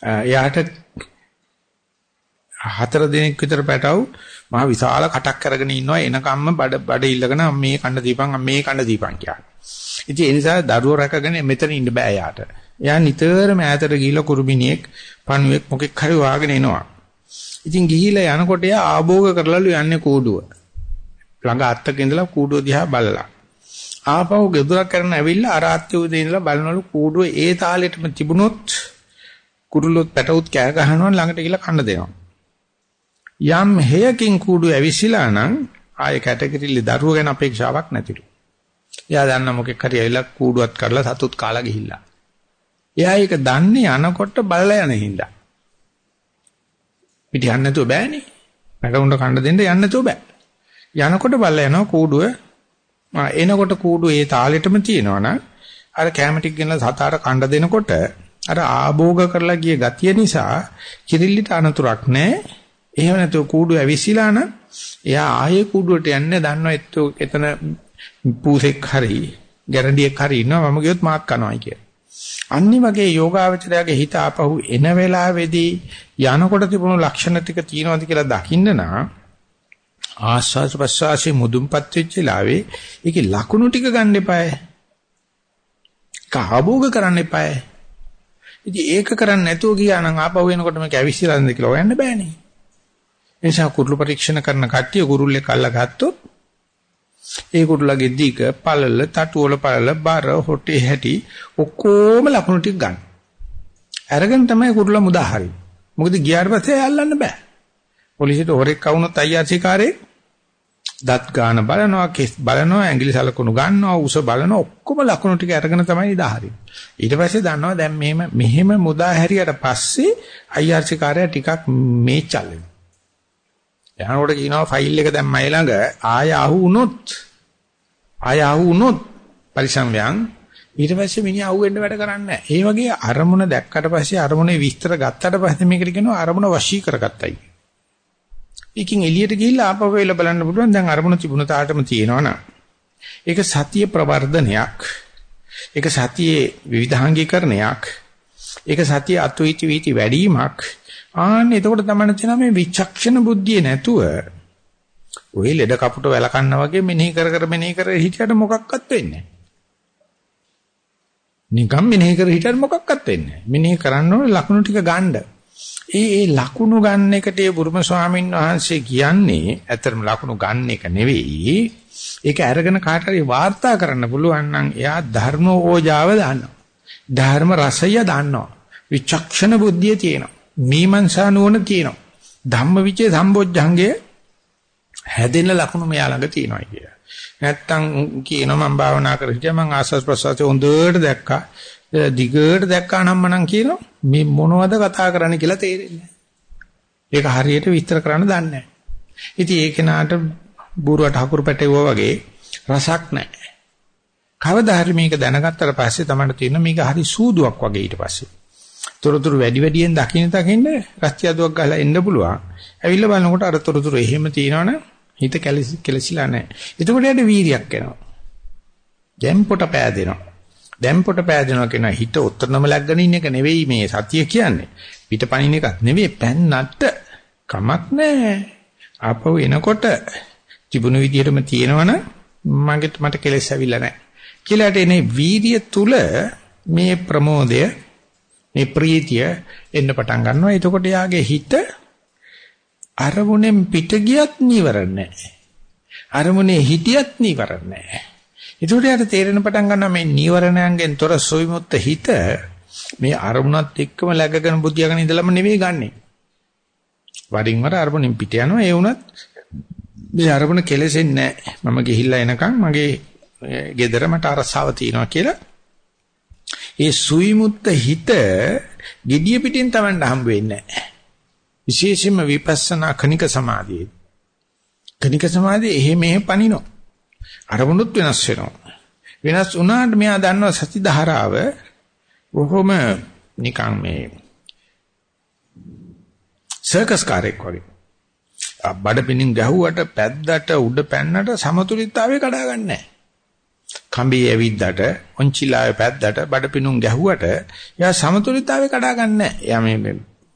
එයාට හතර දිනක් විතර පැටව මහ විශාල කටක් අරගෙන ඉන්නවා එනකම්ම බඩ බඩ ඉල්ලගෙන මේ කන්න දීපන් මේ කන්න දීපන් කියලා. ඉතින් ඒ නිසා දරුවෝ රැකගෙන මෙතන ඉන්න බෑ යාට. එයා නිතරම ඈතට ගිහිල්ලා කුරුමිනියෙක් පණුවෙක් මොකෙක් හරි වාගෙන එනවා. ඉතින් ගිහිල්ලා යනකොට එයා ආභෝග කරලාලු යන්නේ කූඩුව. ළඟ අත්තක ඉඳලා කූඩුව දිහා බලලා. ආපහු ගෙදරක් කරන ඇවිල්ලා අර ආත්‍ය උදේ ඉඳලා බලනවලු කූඩුව ඒ තාලෙටම තිබුණොත් කුරුල්ලොත් පැටවුත් කෑ ගහනවා ළඟට ගිහිල්ලා කන්න දෙනවා. යම් හේයකින් කූඩුව ඇවිසිලා නම් ආයේ කැටගිරිලි දරුව ගැන අපේක්ෂාවක් නැතිලු. එයා දන්න මොකෙක් හරි ඇවිල්ලා කූඩුවත් කරලා සතුත් කාලා ගිහිල්ලා. එයා ඒක දන්නේ යනකොට බලලා යන හින්දා. පිට යන්න නැතුව බෑනේ. පැටවුන්ට කන්න දෙන්න යන්න නැතුව බෑ. යනකොට බලලා යනවා කූඩුව. එනකොට කූඩුව ඒ තාලෙටම තියෙනවනම් අර කැමටික් ගෙනලා සතාට කන්න දෙනකොට අර ආභෝග කරලා ගිය ගතිය නිසා කිරිල්ලිට අනතුරක් නැහැ. එහෙම නැතුව කූඩුව ඇවිසිලා නම් එයා ආයේ කූඩුවට යන්නේ දන්නවා එතන පූසෙක් හරි ගැරන්ඩියෙක් හරි ඉන්නවා මම ගියොත් මාත් කනවායි කියලා. අනිත් වගේ යෝගාවචරයාගේ හිත ආපහු එන වෙලාවේදී යනකොට තිබුණු ලක්ෂණ ටික තියෙනවද කියලා දකින්න නම් ආස්වාද ප්‍රසවාසයේ මුදුන්පත් වෙච්ච ලාවේ ඒකේ ලකුණු ටික ගන්න එපායි. කාභෝග කරන්න එපායි. ඉතින් ඒක කරන්නේ නැතුව ගියා නම් ආපහු එනකොට මේක ඇවිස්සලාද කියලා හොයන්න බෑනේ. එනිසා කුරුළු පරීක්ෂණ කරන කට්ටිය කුරුල්ලෙක් අල්ලා ගත්තොත් ඒ කුරුල්ලගේ දිග, පළල, තටු වල පළල, බර, හොටේ හැටි ඔක්කොම ලකුණු ටික ගන්න. අරගෙන තමයි කුරුල්ල මුදා හරි. මොකද ගියාට පස්සේ අල්ලන්න බෑ. පොලිසියට හොරෙක් වුණොත් IRC කාර්යේ දත් ගන්න බලනවා කෙස් බලනවා ඇඟිලි සලකුණු ගන්නවා උස බලනවා ඔක්කොම ලකුණු ටික අරගෙන තමයි ඉදාහරින් ඊට පස්සේ දන්නවා දැන් මෙහෙම මෙහෙම මුදා හැරියට පස්සේ IRC කාර්යය ටිකක් මේචල් වෙනවා යනකොට කියනවා ෆයිල් එක දැන් මයි ළඟ ආය අහු වුණොත් ආය අහු වුණොත් පරිසම්යන් ඊට පස්සේ මිනිහා අහු වෙන්න වැඩ කරන්නේ නැහැ. ඒ වගේ අරමුණ දැක්කට පස්සේ අරමුණේ විස්තර ගත්තට පස්සේ මේකට කියනවා අරමුණ වශී කරගත්තයි. ඒකෙන් එළියට ගිහිල්ලා ආපහු වෙලා බලන්න පුළුවන් දැන් අරමුණ තිබුණ තාටම තියෙනවනම්. ඒක සතිය ප්‍රවර්ධනයක්. ඒක සතියේ විවිධාංගීකරණයක්. ඒක සතිය අත්විචි වීති වැඩිවීමක්. ආන්න එතකොට තමයි තියෙනවා මේ විචක්ෂණ බුද්ධිය නැතුව ඔය ලෙඩ කපුට වැලකන්න වගේ මෙනෙහි කර කර මෙනෙහි කර හිටියට මොකක්වත් වෙන්නේ නැහැ. නිකම් මෙනෙහි කර හිටියට මොකක්වත් වෙන්නේ නැහැ. මෙනෙහි කරන්න ඕනේ ලකුණු ටික ගන්න. ඒ ඒ ලකුණු ගන්න එකට ඒ බුරුම ස්වාමීන් වහන්සේ කියන්නේ ඇත්තටම ලකුණු ගන්න එක නෙවෙයි. ඒක අරගෙන කාට හරි වාර්තා කරන්න පුළුවන් නම් එයා ධර්ම ඕජාව දන්නවා. ධර්ම රසය දන්නවා. විචක්ෂණ බුද්ධිය තියෙනවා. මීමන්සා නුවණ තියෙනවා. ධම්මවිචේ සම්බොජ්ජංගයේ හැදෙන ලකුණු මෙයා ළඟ තියෙනවා කියලා. නැත්තම් කියනවා මම භාවනා කර හිටියා මම ආස්වාද ප්‍රසවාසය හොඳට දැක්කා. දිගට දැක්කා නම් මනම් කියනවා මේ මොනවද කතා කරන්නේ කියලා තේරෙන්නේ ඒක හරියට විස්තර කරන්න දන්නේ නැහැ. ඉතින් ඒ කෙනාට බూరుවට හකුරු පැටවුවා වගේ රසක් නැහැ. කවදා හරි මේක දැනගත්තට පස්සේ තමයි තේරෙන මේක හරි සූදුවක් වගේ ඊට පස්සේ. තොරතුරු වැඩි වැඩියෙන් දකින්න දකින්න රස්තියදුවක් ගහලා එන්න පුළුවන්. ඇවිල්ලා බලනකොට අර තොරතුරු එහෙම තියෙනවනේ හිත කෙලසිලා නැහැ. එතකොට යට වීරියක් එනවා. දැන් පොට පෑදෙනවා. දැන් පොට පෑදෙනවා කියන හිත උත්තරනම ලැග්ගෙන ඉන්න එක නෙවෙයි මේ සතිය කියන්නේ. පිටපණින එකක් නෙවෙයි පැන්නට කමක් නැහැ. ආපහු එනකොට තිබුණු විදිහටම තියෙනවනම් මගේ මට කෙලෙස් ඇවිල්ලා නැහැ. කියලාට එනේ වීර්ය තුල මේ ප්‍රමෝදය මේ ප්‍රීතිය එන්න පටන් ගන්නවා. එතකොට යාගේ හිත අරමුණෙන් පිට ගියත් නිවරණ නැහැ. අරමුණේ හිටියත් නිවරණ නැහැ. ඒකට යට තේරෙන පටන් ගන්නවා මේ නිවරණයන්ගෙන් තොර සොයිමුත්ත හිත මේ අරමුණත් එක්කම läගගෙන බුද්ධියගෙන ඉඳලම නෙවෙයි ගන්නෙ. වරින් වර අරමුණෙන් පිට යනවා ඒ වුණත් මේ අරමුණ කෙලෙසෙන්නේ නැහැ. මම ගිහිල්ලා එනකන් මගේ ගෙදර මට අරසාව තියෙනවා කියලා ඒ සුයිමුත්ත හිත gediya pitin Tamanට හම්බ වෙන්නේ නැහැ. විශේෂයෙන්ම විපස්සනා කණික සමාධියේ. කණික සමාධිය එහෙ මෙහෙ පනිනවා. අරමුණුත් වෙනස් වෙනවා. වෙනස් වුණාට මෙයා දන්නවා සති ධාරාව බොහොම නිකන් මේ සර්කස් කාර්යයක් වගේ. බඩපිනින් ගැහුවට පැද්දට උඩ පැන්නට සමතුලිතතාවය කඩා ගන්නෑ. කම්බි ඇවිද්දට ඔන්චිලාවේ පැද්දට බඩපිනුම් ගැහුවට එයා සමතුලිතතාවය කඩා ගන්නෑ. එයා මේ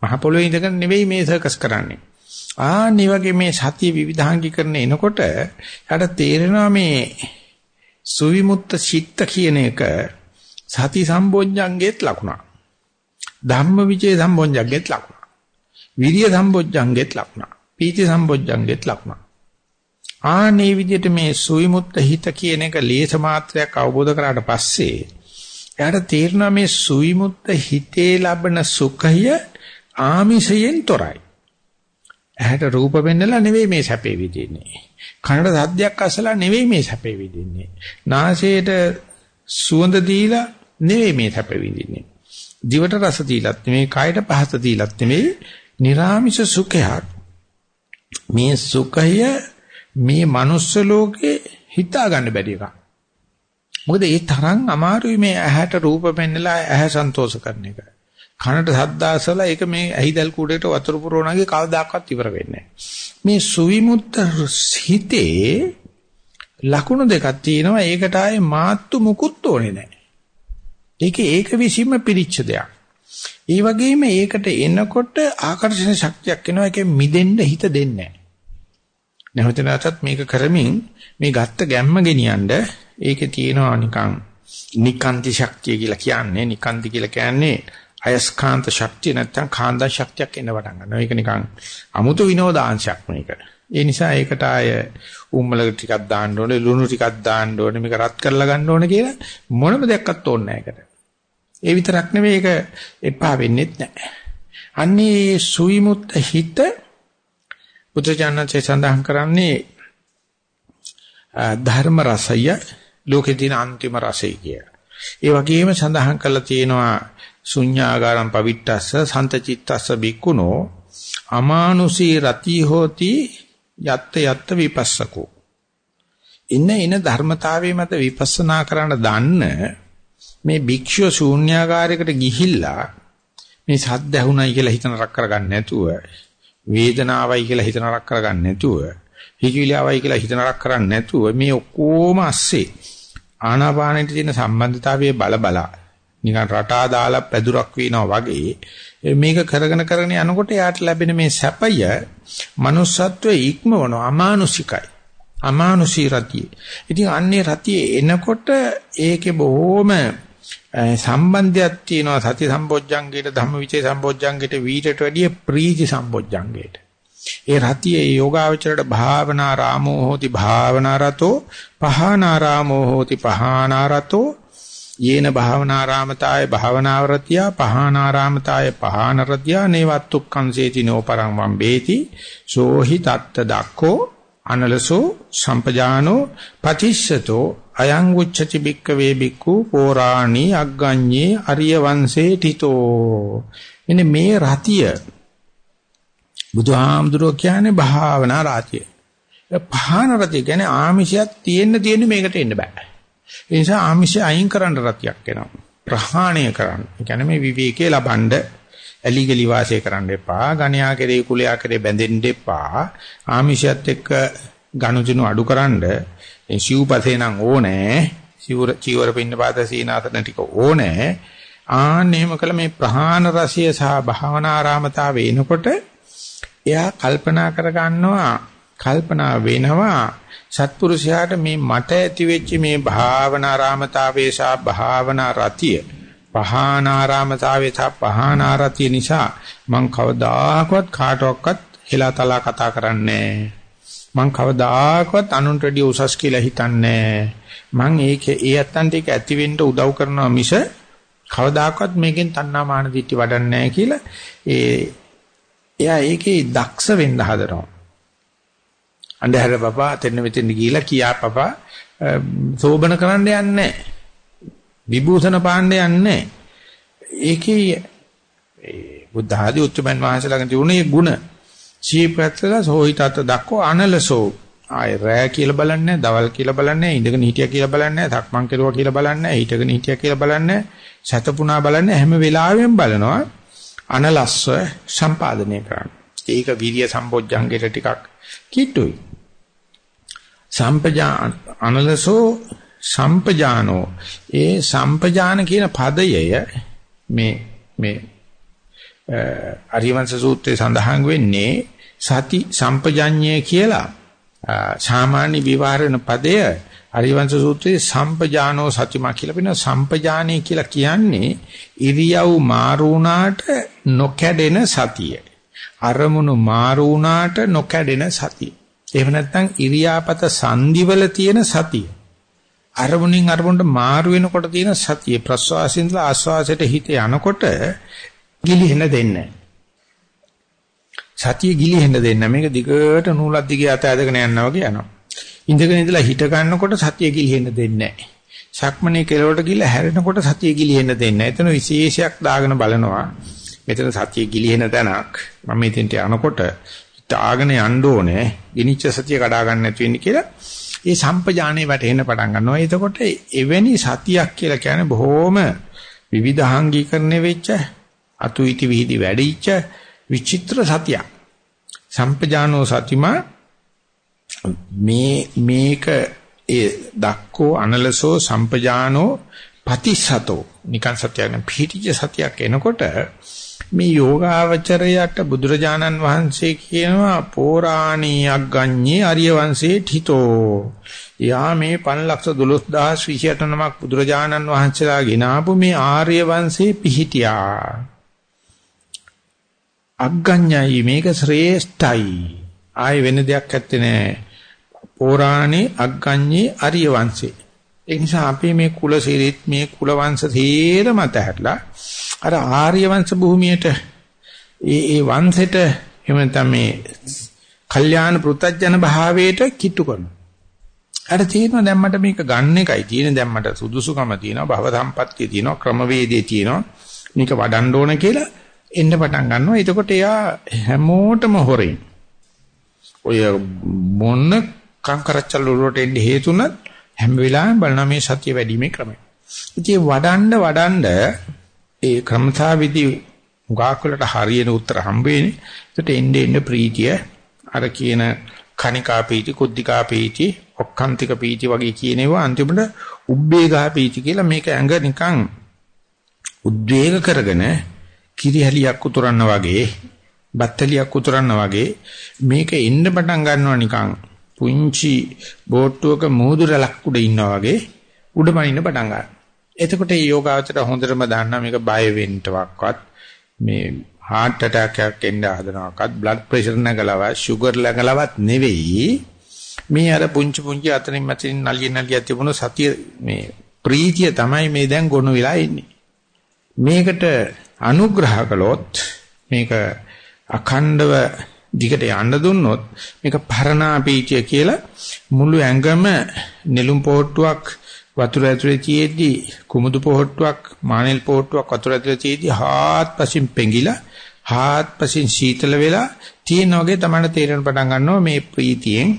මහ පොළොවේ ඉඳගෙන නෙවෙයි මේ සර්කස් කරන්නේ. ආනි වගේ මේ සතිය විවිධාංගීකරණ එනකොට යට තේරෙනවා මේ සුවිමුත්ත චිත්ත කියන එක සති සම්බොජ්ජංගේත් ලකුණක්. ධම්මවිචේ සම්බොජ්ජංගේත් ලකුණක්. විරිය සම්බොජ්ජංගේත් ලකුණක්. පීති සම්බොජ්ජංගේත් ලකුණක්. ආනේ විදිහට මේ සුවිමුත්ත හිත කියන එක ලේස මාත්‍රයක් අවබෝධ කරාට පස්සේ එයාට තේරෙනවා මේ සුවිමුත්ත හිතේ ලබන සුඛය ආමිෂයෙන් තොරයි. ඇහැට රූප වෙන්නලා නෙවෙයි මේ සැපේ විදින්නේ. කනට සද්දයක් අසලා නෙවෙයි මේ සැපේ විදින්නේ. නාසයට සුවඳ දීලා නෙවෙයි මේ සැපේ විදින්නේ. දිවට රස දීලත් නෙවෙයි, කයට පහස දීලත් නෙවෙයි, निराமிෂ සුඛයක්. මේ සුඛය මේ manuss ලෝකේ හිතා ගන්න බැරි එකක්. මොකද ඒ තරම් අමාරුයි මේ ඇහැට රූප පෙන්නලා ඇහැ සන්තෝෂ කරන එක. කනට ශබ්ද අසලා ඒක මේ ඇහිදල් කුඩේට වතුර පුරවනගේ කවදාකවත් ඉවර වෙන්නේ මේ සුවිමුත්ත හිතේ ලකුණු දෙකක් තියෙනවා ඒකට ආයේ මාත්තු මුකුත් ඕනේ නැහැ. ඒක ඒක විසීම පිරිච්ච දෙයක්. ඒ වගේම ඒකට එනකොට ආකර්ෂණ ශක්තියක් එනවා ඒකෙන් මිදෙන්න හිත දෙන්නේ නැහැ. නැවත නැවතත් මේක කරමින් මේ ගත්ත ගැම්ම ගෙනියනද ඒකේ තියෙනවා නිකන් නිකාන්ති ශක්තිය කියලා කියන්නේ නිකාන්ති කියලා කියන්නේ අයස්කාන්ත ශක්තිය නැත්තම් කාන්දා ශක්තියක් එන්න පටන් ගන්නවා. ඒක නිකන් අමුතු විනෝදාංශයක් මේක. ඒ නිසා ඒකට ආය උම්මල ටිකක් දාන්න ඕනේ, ලුණු ටිකක් දාන්න ඕනේ, මේක රත් කරලා ගන්න ඕනේ කියලා මොනම දෙයක්වත් ඕනේ නැහැ ඒකට. ඒ විතරක් නෙවෙයි ඒක එපා වෙන්නේත් නැහැ. අන්නේ සුවිමුත් හිත බුදුචානන්සේ සඳහන් කරන්නේ ධර්ම රසය ලෝකේ තියෙන අන්තිම රසය කිය. ඒ වගේම සඳහන් කරලා තියෙනවා ශුඤ්ඤාගාරම් පවිට්ටස්ස සන්තචිත්තස්ස බික්කුණෝ අමානුෂී රති හෝති යත්ත යත්ත විපස්සකෝ ඉන්න ඉන ධර්මතාවයේ මත විපස්සනා කරන්න දන්න මේ භික්ෂුව ශූන්‍යාකාරයකට ගිහිල්ලා මේ සද්ද ඇහුණයි කියලා හිතන රක් කරගන්න නැතුව වේදනාවයි කියලා හිතන රක් කරගන්න නැතුව හිජිලාවයි කියලා හිතන රක් කරන්නේ නැතුව මේ ඔක්කොම ඇස්සේ ආනාපානෙට තියෙන සම්බන්ධතාවයේ බල බලා නිකන් රටා දාලා පැදුරක් විනවා වගේ මේක කරගෙන කරගෙන යනකොට යාට ලැබෙන මේ සැපය manussත්වයේ ඉක්මවන අමානුෂිකයි අමානුෂී රතිය. ඉතින් අන්නේ රතිය එනකොට ඒකේ බොහොම සම්බන්ධයක් තියෙනවා සති සම්බොජ්ජංගේට ධම්මවිචේ සම්බොජ්ජංගේට වීරට වැඩිය ප්‍රීති සම්බොජ්ජංගේට. ඒ රතියේ යෝගාවචරයට භාවනා රාමෝ හෝති භාවනා රතෝ පහනාරාමෝ හෝති පහනාරතෝ යේන භාවනාරාමතාය භාවනාවරතිය පහනාරාමතාය පහනරතිය නේවත්තුක්ඛංසේති නෝපරං වම්බේති සෝහි තත්ත දක්ඛෝ අනලසෝ සම්පජානෝ පතිස්සතෝ අයං උච්චති බික්ක වේ බික්කු පෝරාණී අග්ගඤ්ඤේ අරිය වංශේ තිතෝ මෙන්න මේ රතිය බුදුහාමුදුරුවෝ කියන්නේ භාවනා රාතිය පහන රතිය කියන්නේ ආමිෂයක් තියෙන්න තියෙන්න මේකට එන්න බෑ ඒ නිසා ආමිෂය අයින් කරන්න රතියක් එනවා ප්‍රහාණය කරන්න ඒ කියන්නේ මේ විවේකයේ ලබනද ඇලිගලි වාසය කරන්න එපා. ගණ්‍යා කෙරේ කුලයා කෙරේ බැඳෙන්න එපා. ආමිෂයත් එක්ක ගනුදෙනු අඩුකරනද ඒ සිව්පසේ නම් ඕනේ. සිවුර චීවර පින්න පාත සීනාසන ටික ඕනේ. ආන්නේම කළ මේ ප්‍රහාණ රසිය සහ භාවනාරාමතාව වෙනකොට එයා කල්පනා කර ගන්නවා කල්පනා වෙනවා සත්පුරුෂයාට මේ මට ඇති වෙච්ච මේ භාවනාරාමතාවේ සහ භාවනා රතිය පහානාරාමතාවේ තා පහානාරතිය නිසා මං කවදාකවත් කාටවත් හෙලා තලා කතා කරන්නේ මං කවදාකවත් අනුන්ට වැඩිය උසස් කියලා හිතන්නේ මං ඒකේ ඒ අත්තන්ට ඒක ඇති වෙන්න උදව් කරනවා මිස කවදාකවත් මේකෙන් තණ්හා මාන දිට්ටි වඩන්නේ කියලා ඒ එයා ඒකේ දක්ෂ වෙන්න හදනවා. අන්ධහර පපා තෙන්න මෙතෙන් ගිහිලා කියා පපා සෝබන කරන්න යන්නේ නැහැ. විභූෂණ පාණ්ඩ යන්නේ ඒකේ බුද්ධ ආදී උච්චමන් වහන්සේලාගෙන් තිබුණේ ಗುಣ. සීපත්ලා සෝහිතත් දක්කෝ අනලසෝ ආය රෑ කියලා බලන්නේ දවල් කියලා බලන්නේ ඉඳගෙන හිටියා කියලා බලන්නේ තක්මන් කෙරුවා කියලා බලන්නේ හිටගෙන හිටියා කියලා බලන්නේ සතපුණා බලන්නේ හැම වෙලාවෙම බලනවා අනලස්ස සම්පාදනය කරන්න. ඒක විරිය සම්බොජ්ජංගයට ටිකක් කිට්ටුයි. සම්පජා අනලසෝ සම්පජානෝ ඒ සම්පජාන කියන පදය මේ මේ අරිවංශ සූත්‍රයේ සඳහන් වෙන්නේ සති සම්පජඤ්ඤය කියලා සාමාන්‍ය විවරණ පදය අරිවංශ සූත්‍රයේ සම්පජානෝ සතිමා කියලා වෙන සම්පජානේ කියලා කියන්නේ ඉරියව් මාරුණාට නොකැඩෙන සතිය. අරමුණු මාරුණාට නොකැඩෙන සතිය. එහෙම නැත්නම් ඉරියාපත සංදිවල තියෙන සතිය. අරමුණින් අරමුණට මාරු වෙනකොට තියෙන සතිය ප්‍රස්වාසයෙන්දලා ආස්වාසයට හිත යනකොට ගිලිහෙන්න දෙන්නේ. සතිය ගිලිහෙන්න දෙන්න. මේක දිගට නූලක් දිගේ අත ඇදගෙන යනවා වගේ යනවා. ඉඳගෙන ඉඳලා හිට ගන්නකොට සතිය ගිලිහෙන්න දෙන්නේ සක්මනේ කෙලවට ගිහලා හැරෙනකොට සතිය ගිලිහෙන්න දෙන්නේ එතන විශේෂයක් දාගෙන බලනවා. මෙතන සතිය ගිලිහෙන තැනක්. මම මෙතෙන්ට යනකොට දාගෙන යන්න ඕනේ. ගිනිච්ච සතිය කඩා ගන්න නැති වෙන්නේ කියලා ඒ සම්පජානේ වැටෙන්න පටන් ගන්නවා. එතකොට එවැනි සතියක් කියලා කියන්නේ බොහොම විවිධාංගීකරණය වෙච්ච අතු ඉති විහිදි වැඩිච්ච විචිත්‍ර සතියක්. සම්පජානෝ සතිමා මේ මේක ඒ දක්කෝ අනලසෝ සම්පජානෝ පතිසතෝ නිකන් සත්‍යයක් පිටිච්ච සතියක් එනකොට මේ යෝගාවචරයට බුදුරජාණන් වහන්සේ කියනවා පෝරාණීයක් ගන්නේ ආර්ය වංශේ ඨිතෝ. යා මේ 512028 නමක් බුදුරජාණන් වහන්සේලා ගෙනාපු මේ ආර්ය වංශේ පිහිටියා. අග්ගඤ්ඤයි මේක ශ්‍රේෂ්ඨයි. ආයි වෙන දෙයක් ඇත්තේ නෑ. පෝරාණේ අග්ගඤ්ඤේ ආර්ය වංශේ. ඒ නිසා අපි මේ කුල සිරිත් මේ කුල වංශ තේරම අතහැරලා අර ආර්ය වංශ භූමියට ඒ ඒ වංශෙට එහෙම නැත්නම් මේ කල්යාණ පෘතජන භාවයට කිට්ටු කරනවා. අර තියෙනවා දැන් මට මේක ගන්න එකයි තියෙන දැන් මට සුදුසුකම තියෙනවා භව සම්පත්තිය තියෙනවා ක්‍රමවේදයේ තියෙනවා මේක වඩන්න ඕන කියලා එන්න පටන් ගන්නවා. එතකොට එයා හැමෝටම හොරෙන්. ඔය මොන කංකරච්චල් වලට එන්න හේතුණත් හැම වෙලාවෙම බලනවා මේ සතිය වැඩිීමේ ක්‍රමය. ඉතින් වඩන්න වඩන්න ඒ ක්‍රමතා විදි උගාක් වලට හරියන උත්තර හම්බ වෙන්නේ. ඒකට එන්නේ එන්නේ ප්‍රීතිය අර කියන කණිකා පීති, කුද්ධිකා පීති, ඔක්කාන්තික පීති වගේ කියනවා අන්තිමට උබ්බේගා පීති කියලා මේක ඇඟ නිකන් උද්වේග කරගෙන කිරිහැලියක් උතුරන්න වගේ, බත්තලියක් උතුරන්න වගේ මේක එන්න පටන් ගන්නවා නිකන් පුංචි බෝට්ටුවක මෝදු රැලක් උඩ ඉන්නා වගේ උඩ පනින්න පටන් ගන්නවා. එතකොට මේ යෝගාවචර හොඳටම දන්නා මේක බය වෙන්නවක්වත් මේ heart attack එකක් එන්න හදනවක්වත් blood pressure නැගලවත් sugar නැගලවත් නෙවෙයි මේ අර පුංචි පුංචි අතනින් මතින් නලිය නලිය තිබුණු සතිය මේ ප්‍රීතිය තමයි මේ දැන් ගොනු වෙලා ඉන්නේ මේකට අනුග්‍රහ කළොත් මේක අඛණ්ඩව දිගට යන්න දුන්නොත් මේක පරණා පීතිය කියලා මුළු ඇඟම නෙළුම් පොට්ටුවක් වතුර ඇතුලේ තියේදී කුමුදු පොට්ටුවක් මානෙල් පොට්ටුවක් වතුර ඇතුලේ තියේදී හාත්පසින් පෙඟිලා හාත්පසින් සීතල වෙලා තියෙන වගේ තමයි තේරෙන පටන් ගන්නවා මේ ප්‍රීතියෙන්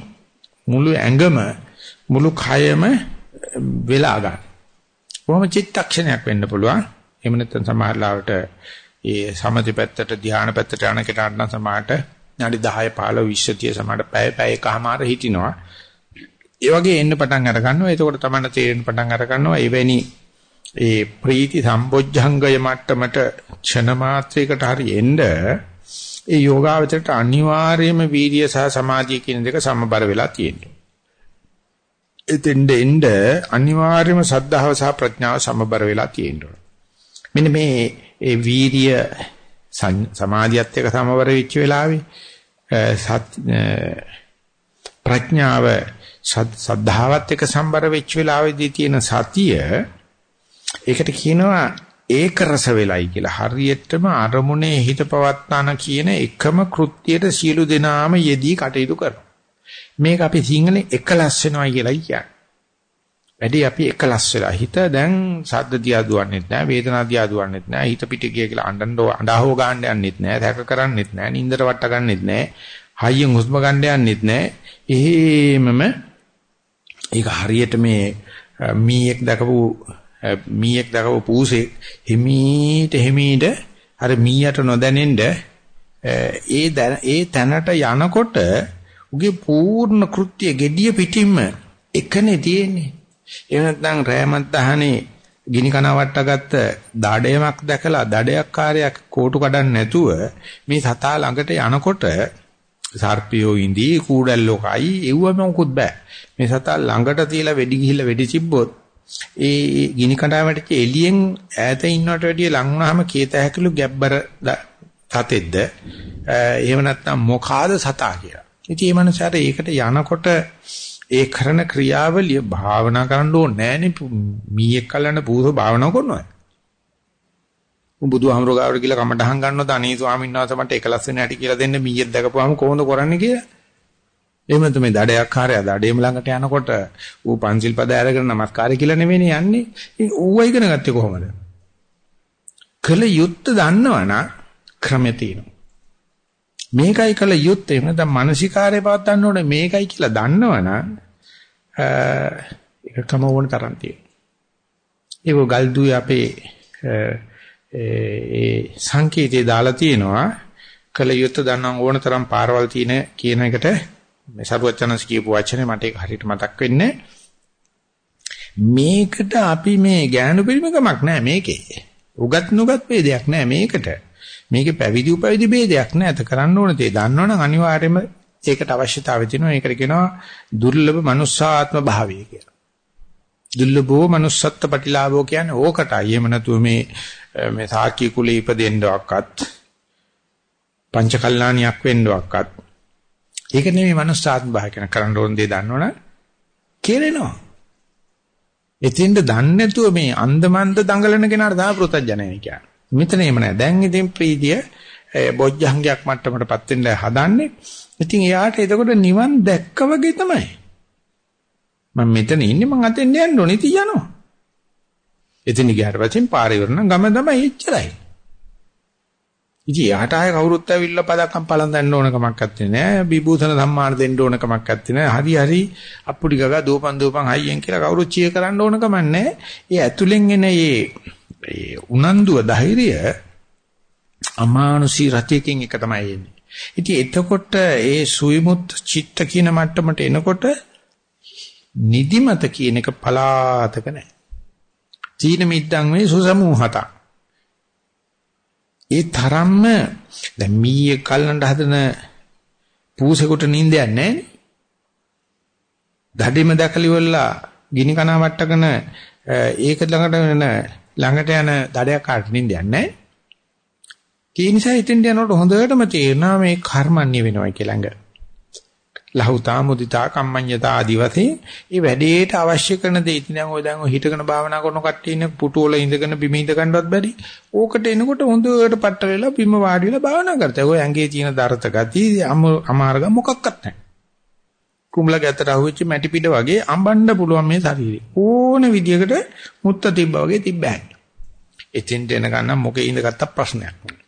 මුළු ඇඟම මුළු කයම වෙලා ගන්න. කොහොම චිත්තක්ෂණයක් වෙන්න පුළුවන්. එහෙම නැත්නම් සමහර ලාවට ඒ සමථි පැත්තට ධානා පැත්තට යන කෙනාට නම් සමහරට විනාඩි 10 15 20 30 සමහරට පැය පැය එකමාර හිටිනවා. ඒ වගේ එන්න පටන් අර ගන්නවා. එතකොට තමයි තේරෙන්න පටන් අර ගන්නවා. එවැනි ඒ ප්‍රීති සම්බොජ්ජංගය මට්ටමට ක්ෂණ මාත්‍රයකට හරි එන්න ඒ යෝගාවචරයට අනිවාර්යයෙන්ම වීර්ය සහ සමාධිය කියන දෙක සමබර වෙලා තියෙනවා. එතෙන්ද එන්න අනිවාර්යයෙන්ම සද්ධාව සහ ප්‍රඥාව සමබර වෙලා තියෙනවා. මෙන්න මේ ඒ වීර්ය සමාධියත් එක්ක සමවර වෙච්ච වෙලාවේ ප්‍රඥාව සද්ධාවත් එක්ක සම්බර වෙච්ච වෙලාවේදී තියෙන සතිය ඒකට කියනවා ඒක රස වෙලයි කියලා. හරියටම අරමුණේ හිත පවත්තාන කියන එකම කෘත්‍යයට සියලු දෙනාම යෙදී කටයුතු කරනවා. මේක අපි සිංහලෙන් එකලස් වෙනවා කියලායි කියන්නේ. වැඩි අපි එකලස් වෙලා. හිත දැන් සද්ද දිහා දුවන්නෙත් නැහැ වේදනා දිහා දුවන්නෙත් නැහැ හිත පිට ගිය කියලා අඬන්න අඬහව ගන්න යන්නෙත් නැහැ දැක කරන්නෙත් නැහැ නින්දට වට ගන්නෙත් නැහැ හයියෙන් හුස්ම ගන්න යන්නෙත් නැහැ එහෙමම ඒක හරියට මේ මීයක් දැකපු මීයක් දැකපු පූසේ හිමීට හිමීට අර මීයට නොදැනෙන්න ඒ ඒ තැනට යනකොට උගේ පූර්ණ කෘත්‍ය gediya පිටින්ම එකනේ තියෙන්නේ. එහෙම නැත්නම් රෑමත් දහනේ ගිනි කන වට්ටගත්ත දඩයමක් දැකලා දඩයක්කාරයක් කෝටු කඩන්න නැතුව මේ සතා ළඟට යනකොට සර්පියෝ ඉඳී කූඩල්ලෝ කයි එව්වම මොකුත් බෑ මේ සතා ළඟට තියලා වෙඩි ගිහිල්ලා වෙඩි තිබ්බොත් ඒ ගිනි කණ්ඩායමට එළියෙන් ඈත ඉන්නවට වැඩිය ලං වුණාම කේත හැකලු ගැබ්බර සතෙක්ද එහෙම නැත්නම් මොකාද සතා කියලා. ඉතින් මේ මනසට ඒකට යනකොට ඒ කරන ක්‍රියාවලිය භාවනා කරන්න ඕනේ නෑනේ මීයක් කල්ලන්න පූස භාවනා කරනවා. උඹ බුදුහාමරෝ ගාවට කියලා කමටහන් ගන්නවද අනේ ස්වාමීන් වහන්සේ මට එකලස් වෙන හැටි කියලා දෙන්න මීයක් දැකපුවාම කොහොමද කරන්නේ කියලා. එහෙම තමයි දඩයක් කාර්යය දඩේම ළඟට යනකොට ඌ පන්සිල් පද අරගෙන නමස්කාරය කියලා නෙවෙයිනේ යන්නේ. ඉතින් ඌව ඉගෙන ගත්තේ කොහොමද? කළ යුත්ත දන්නවනම් ක්‍රමය තියෙනවා. මේකයි කළ යුත්තේ එහෙම නැත්නම් මානසිකාරය පවත් ගන්න ඕනේ මේකයි කියලා දන්නවනම් ඒකම ඕන තරම් තියෙනවා. ඒක ගල්දුවේ අපේ ඒ සංකේතය දාලා තියෙනවා. කළ යුත්තේ දන්නම් ඕන තරම් පාරවල් තියෙන කියන එකට මේ සරුවචනස් කියපු වචනේ මට ඒක හරියට මතක් වෙන්නේ මේකට අපි මේ ඥාන පරිමකමක් නෑ මේකේ. උගත් නුගත් වේදයක් නෑ මේකට. මේකේ පැවිදි උපවිදි ભેදයක් නැහැ. ඒක කරන්න ඕන දේ දන්නවනම් අනිවාර්යයෙන්ම ඒකට අවශ්‍යතාවය තියෙනවා. ඒකට කියනවා දුර්ලභ මනුස්සාත්ම භාවය කියලා. දුර්ලභෝ manussත්ත්ව ප්‍රතිලාභෝ කියන්නේ ඕකටයි. එහෙම නැතුව මේ මේ සාක්‍ය කුලේ ඉපදෙන්නවක්වත් පංච කල්ලාණියක් වෙන්නවක්වත් ඒක නෙමෙයි manussාත්ම භාවය කියන කරන්න ඕන දේ දන්නවනම් කෙරෙනවා. එතින්ද දන්නේ නැතුව මේ අන්දමන්ද දඟලන කෙනාට තමයි ප්‍රත්‍යඥය කියන්නේ. මෙතන එහෙම නැහැ. දැන් ඉතින් ප්‍රීතිය බොජ්ජංගයක් මට්ටමටපත් වෙන්න හදන්නේ. ඉතින් එයාට එතකොට නිවන් දැක්ක වගේ තමයි. මම මෙතන ඉන්නේ මං අතෙන් යන්න ඕනේ ඉතින් යනවා. එතන ගියාට පස්සේ පාරේ වරන ගම තමයි එච්චරයි. ඉතින් යාට ආය කවුරුත් ඇවිල්ලා පදක්කම් පලන් දෙන්න ඕන කමක් නැත්තේ නෑ. විභූෂණ සම්මාන දෙන්න ඕන කමක් නැත්තේ නෑ. හරි හරි අප්පුඩි ගගා දෝපන් දෝපන් හයියෙන් කියලා කවුරුත් චිය කරන්න ඕන කමක් නෑ. ඒ ඇතුලෙන් එන ඒ ඒ උනන්දුව ධෛර්යය අමානුෂී රතියකින් එක තමයි එන්නේ. ඉතින් එතකොට ඒ සුවිමුත් චිත්ත කියන මට්ටමට එනකොට නිදිමත කියන එක පලාතක නැහැ. තීන මිද්දන් මේ සුසමූහත. ඒ තරම්ම දැන් මීයේ කල්නට හදන පූසෙකුට නිින්දයක් නැහැ නේ. දඩේම දැකලිවලා ගිනි කන වට්ටකන ඒක ළඟට වෙන ළඟට යන දඩයක් කාට නින්දයක් නැහැ. ඒ නිසා ඉතින් යනකොට හොඳටම තේරෙනවා මේ කර්මන්නේ වෙනවා කියලා ළඟ. ලහුතා මුදිතා කම්මඤ්ඤතා ආදි වශයෙන් මේ වැඩේට අවශ්‍ය කරන දේ ඉතින් දැන් ඔය දැන් ඔය හිටගෙන භාවනා කරන කට්ටිය ඉන්න පුටු වල ඉඳගෙන බිම ඉඳ ගන්නවත් බැරි. ඕකට එනකොට හොඳට පට්ට වෙලා බිම වාඩි වෙලා භාවනා කරතේ. ඔය ඇඟේ තියෙන දරත ගති අමාර්ග මොකක්වත් නැහැ. කුඹල ගැතට අහුවෙච්ච මැටි පිට වගේ අඹන්න පුළුවන් මේ ශරීරය. ඕන විදියකට මුත්ත තිබ්බා වගේ තිබ්බෑ. එතෙන්ට එන ගන්න මොකේ ඉඳගත්ත ප්‍රශ්නයක් නෙවෙයි.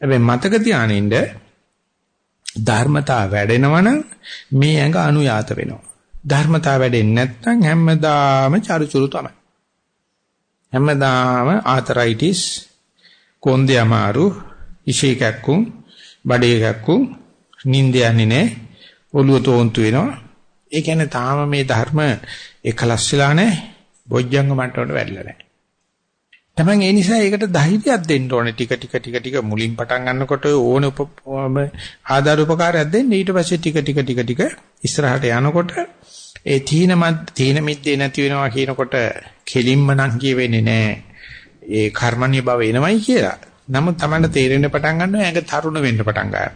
හැබැයි මතක තියානින්න ධර්මතා වැඩෙනවනම් මේ ඇඟ අනුයාත වෙනවා. ධර්මතා වැඩෙන්නේ නැත්නම් හැමදාම චරුචරු තමයි. හැමදාම ආතරයිටිස්, කොන්දේ අමාරු, ඉෂේ කැක්කුම්, බඩේ කැක්කුම්, නිින්ද යන්නේ නැහැ, ඔළුව තෝන්තු වෙනවා. ඒ කියන්නේ තාම මේ ධර්ම එකලස් වෙලා නැහැ. බොජ්ජංග මට්ටමට වැඩිලා නැහැ. තමන් ඒ නිසා ඒකට ධෛර්යයක් දෙන්න ඕනේ ටික ටික ටික ටික මුලින් පටන් ගන්නකොට ඕන ආධාර උපකාරයක් දෙන්න ඊට පස්සේ ටික ටික ටික ටික ඉස්සරහට යනකොට ඒ තීන මත් තීන මිද්දේ නැති වෙනවා කියනකොට කෙලින්ම නම් කියවෙන්නේ නැහැ ඒ කර්මණීය බව එනවයි කියලා. නමුත් Tamanට තේරෙන්න පටන් ගන්නවා ඒක තරුණ වෙන්න පටන් ගන්නවා.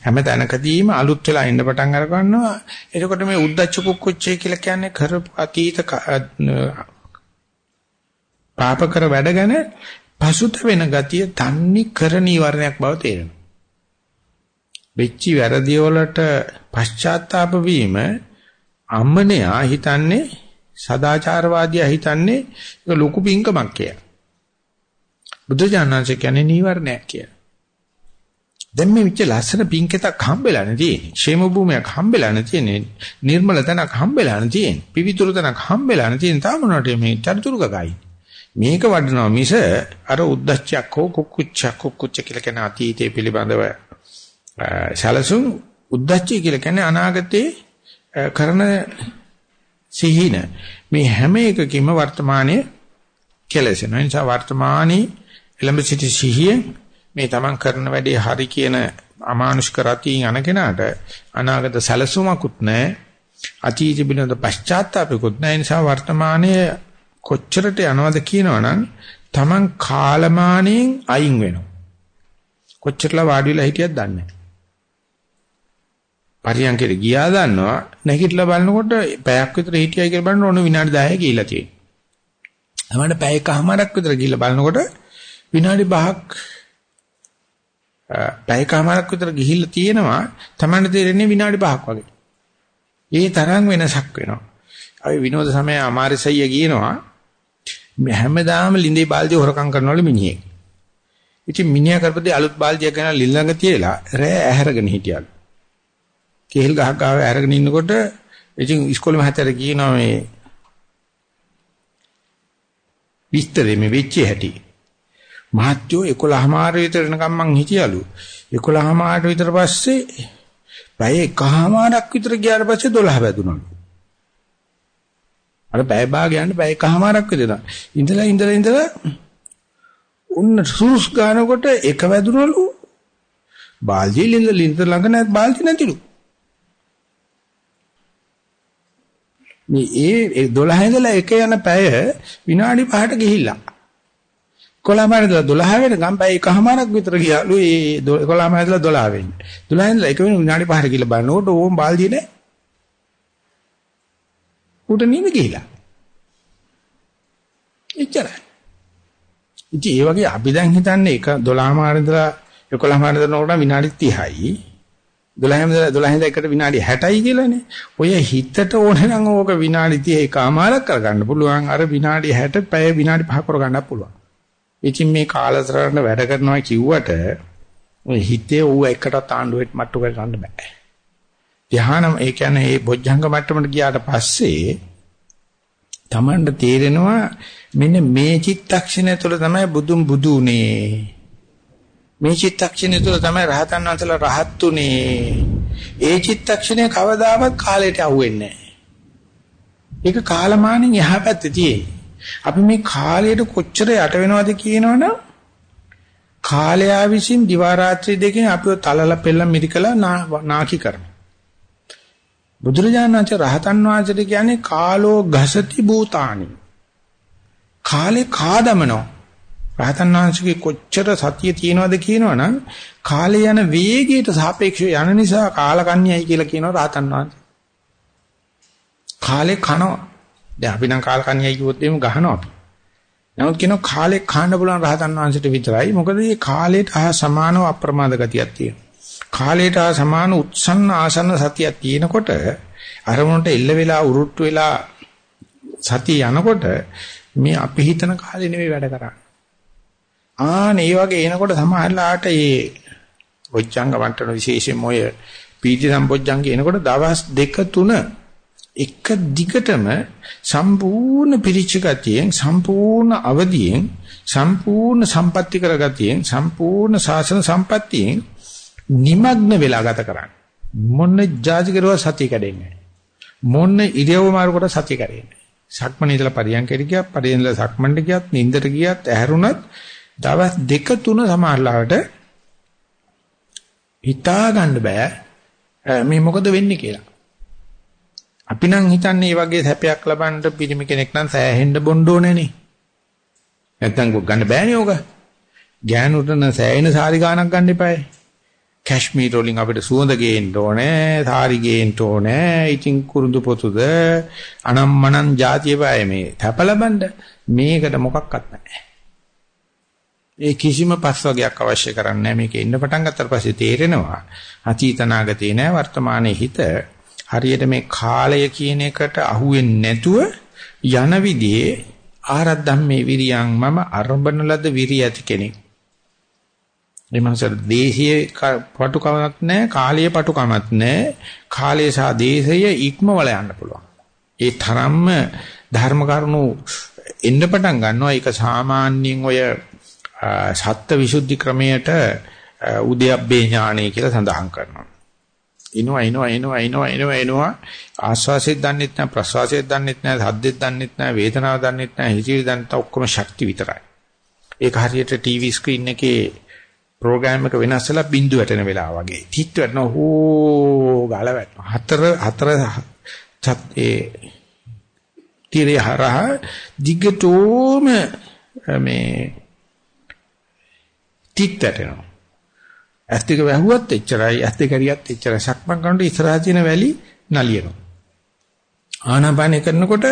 හැම තැනකදීම අලුත් වෙලා ඉන්න පටන් අර ගන්නවා. එතකොට මේ උද්දච්ච කුක්කුච්චය කියලා කියන්නේ කරපු අතීත පාප කර වැඩ ගැන පසුත වෙන ගතිය තන්නේ කර නීවරණයක් බව තේරෙනවා. වෙච්චි වැරදි වලට පශ්චාත්තාප වීම අම්මනයා හිතන්නේ සදාචාරවාදියා හිතන්නේ ඒක ලොකු පිංකමක් කියලා. බුදුජානනාංශ කියන්නේ නීවරණයක් කියලා. දැන් මේ විච්ච ලස්සන පිංකෙතක් හම්බෙලා නැතිනේ. ෂේම භූමියක් හම්බෙලා නැතිනේ. නිර්මල තැනක් හම්බෙලා නැතිනේ. පිවිතුරු තැනක් හම්බෙලා නැතිනේ. තාම මොනවට මේ චරිචුරු ගගයි. මේක වඩනවා මිස අර උද්දච්චයක් හෝ කුක්කුච්චක් කුක්කුච්ච කියලා කියන අතීතයේ පිළිබඳව සැලසුම් උද්දච්චය කියලා කියන්නේ අනාගතේ කරන සිහින. මේ හැම එකකින්ම වර්තමානයේ කෙලෙසෙන නිසා වර්තමානයේ එළඹ සිටි සිහිය මේ තමන් කරන වැඩේ හරි කියන අමානුෂ්ක රතියින් අනකෙනාට අනාගත සැලසුමකුත් නැහැ. අතීත පිළිබඳ පශ්චාත්තාපයකුත් නැහැ. නිසා වර්තමානයේ කොච්චරට යනවද කියනවනම් Taman කාලමානයෙන් අයින් වෙනවා. කොච්චරලා වාඩි වෙලා හිටියද දන්නේ නැහැ. පරියන්කේ ගියා දන්නවා නැගිටලා බලනකොට පැයක් විතර හිටියයි කියලා බලන ඕන විනාඩි 10 ගිහිලා තියෙනවා. තමන්න පැය එකමාරක් විතර ගිහිල්ලා බලනකොට විනාඩි 5ක් පැය එකමාරක් විතර ගිහිල්ලා තියෙනවා තමන්න තේරෙන්නේ විනාඩි 5ක් වගේ. ඒ තරම් වෙනසක් වෙනවා. අපි විනෝද සමය අමාරිසయ్య කියනවා හැමදාම ලිඳේ බාල්දිය හොරකම් කරනවලු මිනිහෙක්. ඉතින් මිනිහා කරපදී අලුත් බාල්දියක් ගන්න ලිල්ලඟ තියලා රෑ ඇහැරගෙන හිටියලු. කෙහෙල් ගහක් ගාව ඇහැරගෙන ඉන්නකොට ඉතින් ඉස්කෝලේ මහත්තයාට කියනවා මේ විස්තරේ මේ වෙච්ච හැටි. මහත්යෝ 11මාර විතර එනකම් මං හිටියලු. 11මාරට විතර පස්සේ පැය එකමාරක් විතර ගියාට පස්සේ 12 වැදුනලු. අර බය භාග යන්න බය එකමාරක් විතර. ඉඳලා ඉඳලා ඉඳලා උන්න සුරුස් ගන්නකොට එක වැදුනලු. බාල්දිය ලින්ද ලින්ද ළඟ නැත් බාල්දි නැතිලු. මේ ඒ 12 ඉඳලා එක යන පැය විනාඩි 5ට ගිහිල්ලා. 11 ඉඳලා 12 වෙනකම් පැය එකමාරක් විතර ගියාලු ඒ 11 ඉඳලා 12 වෙන්නේ. 12 ඉඳලා එක වෙන විනාඩි 5ට ගිහලා බලනකොට ඕම් බාල්දිය නෑ. උට නිින්ද ගිහිලා. එච්චරයි. ඉතින් ඒ වගේ අපි දැන් හිතන්නේ එක 12 මාර ඉඳලා 11 මාර ඉඳලා විනාඩි 30යි 12 ඉඳලා 12 ඉඳලා එකට විනාඩි 60යි කියලානේ. ඔය හිතට ඕනේ නම් ඕක විනාඩි 30 එකමාරක් කරගන්න පුළුවන්. අර විනාඩි 60 පැය විනාඩි 5 කරගන්නත් පුළුවන්. ඉතින් මේ කාලසටහන වැඩ කරනවා කිව්වට ඔය හිතේ ඌ එකට ආණ්ඩුවෙත් මට්ටු කරගන්න බෑ. ධ්‍යාන ඒ කියන්නේ මේ බොජ්ජංග මට්ටමට ගියාට පස්සේ Tamanට තේරෙනවා මෙන්න මේ චිත්තක්ෂණය තුළ තමයි බුදුන් බුදු උනේ. මේ චිත්තක්ෂණය තුළ තමයි රහතන් වහන්සේලා රහත් උනේ. ඒ චිත්තක්ෂණය කවදාවත් කාලයට අහුවෙන්නේ නැහැ. ඒක කාලමානෙන් එහා පැත්තේ තියෙන්නේ. අපි මේ කාලයට කොච්චර යට වෙනවද කියනවනම් කාලයා විසින් දිවා රාත්‍රී දෙකෙන් අපිව තලල පෙල්ල මිරිකලා නාකි කරනවා. බුදුරජාණන් වහන්සේ රහතන් වහන්සේට කියන්නේ කාලෝ ගසති භූතානි. කාලේ කාදමනවා. රහතන් වහන්සේගේ කොච්චර සතිය තියෙනවද කියනවනම් කාලේ යන වේගයට සාපේක්ෂව යන නිසා කාලකන්‍යයි කියලා කියනවා රහතන් වහන්සේ. කාලේ කනවා. දැන් අපි නම් කාලකන්‍යයි කිව්වොත් එහෙම ගහනවා අපි. නමුත් කියනවා කාලේ කාන්න පුළුවන් රහතන් වහන්සේට විතරයි. මොකද මේ කාලයට ආ සමානව අප්‍රමාද ගතියක් තියෙනවා. කාලයට ආ සමාන උත්සන්න ආසන්න සතියක් තියෙනකොට අරමුණට එල්ල වෙලා උරුට්ටු වෙලා සතිය යනකොට මේ අපි හිතන කාලේ නෙවෙයි වැඩ කරන්නේ. ආන ඒ වගේ එනකොට සමහරලාට ඒ බොජ්ජංග වන්ටන විශේෂයෙන් මොය පීටි සම්බොජ්ජංග එනකොට දවස් දෙක තුන එක දිගටම සම්පූර්ණ පිරිච්ච ගතියෙන් සම්පූර්ණ අවදියෙන් සම්පූර්ණ සම්පatti කරගතියෙන් සම්පූර්ණ ශාසන සම්පත්තියෙන් নিমগ্ন වෙලා ගත කරන්නේ මොන ජාති කරුවා සතිය කැඩෙන්නේ මොන ඉරියව් මාරු කොට සතිය කැඩෙන්නේ සක්මණේ ඉඳලා පරියන්කයට ගියා පරියන් ඉඳලා සක්මණට ගියත් නින්දට ගියත් ඇහැරුණත් දවස් දෙක තුන සමාහලාවට හිතා ගන්න බෑ මේ මොකද වෙන්නේ කියලා. අපි නම් හිතන්නේ මේ වගේ සැපයක් ලබන්න පිරිමි කෙනෙක් නම් සෑහෙන්න බොන්න ඕනේනේ. නැත්තම් ගන්න බෑනේ ඕක. ගෑනුට නම් සෑහෙන සාරි ගාණක් ගන්න එපායි. කැශ්මීර වලින් අපිට සුවඳ ගේන්න ඕනේ, සාරි ගේන්න ඕනේ. ඉතින් කුරුඳු පොතුද අනම්මනම් જાතිය බය මේ තැප ලබන්න මේකට මොකක්වත් නැහැ. ඒ කිසිම පස් වර්ගයක් අවශ්‍ය කරන්නේ නැහැ. මේක ඉන්න පටන් ගත්තට පස්සේ තේරෙනවා අතීතනාගතේ නෑ වර්තමානයේ හිත හරියට මේ කාලය කියන එකට අහුවෙන්නේ නැතුව යන විදිහේ ආරද්ධම්මේ විරියං මම අරඹන ලද විරිය ඇති කෙනෙක්. මේ මනසට දේශීය පටුකමක් නැහැ, කාලීය පටුකමක් නැහැ. කාලය සහ දේශය ඉක්මවල යන්න පුළුවන්. ඒ තරම්ම ධර්ම කරුණු එන්න පටන් ගන්නවා. ඒක සාමාන්‍යයෙන් ඔය සත්ත්ව විසුද්ධි ක්‍රමයට උද්‍යප්පේ ඥානය කියලා සඳහන් කරනවා. එනවා එනවා එනවා එනවා එනවා එනවා ආස්වාසෙත් දන්නෙත් නැහැ ප්‍රසවාසෙත් දන්නෙත් නැහැ සද්දෙත් දන්නෙත් නැහැ වේදනාව දන්නෙත් නැහැ හිතිවිලි දන්නෙත් ඔක්කොම ශක්ති විතරයි. ඒක හරියට ටීවී ස්ක්‍රීන් එකේ ප්‍රෝග්‍රෑම් එක වෙනස් වෙලා බින්දු වැටෙන වෙලාව වගේ. තිත් වැටෙන හෝ ගාල වැටෙන. හතර හතර චත් ඒ tire හරහා දිගටම මේ තිත් වැටෙනවා. ඇස් දෙක වැහුවත් එච්චරයි ඇස් දෙක හරියත් එච්චරයි සක්මන් කරනකොට ඉස්සරහා තියෙන වැලි නලියනවා. ආනාපානය කරනකොට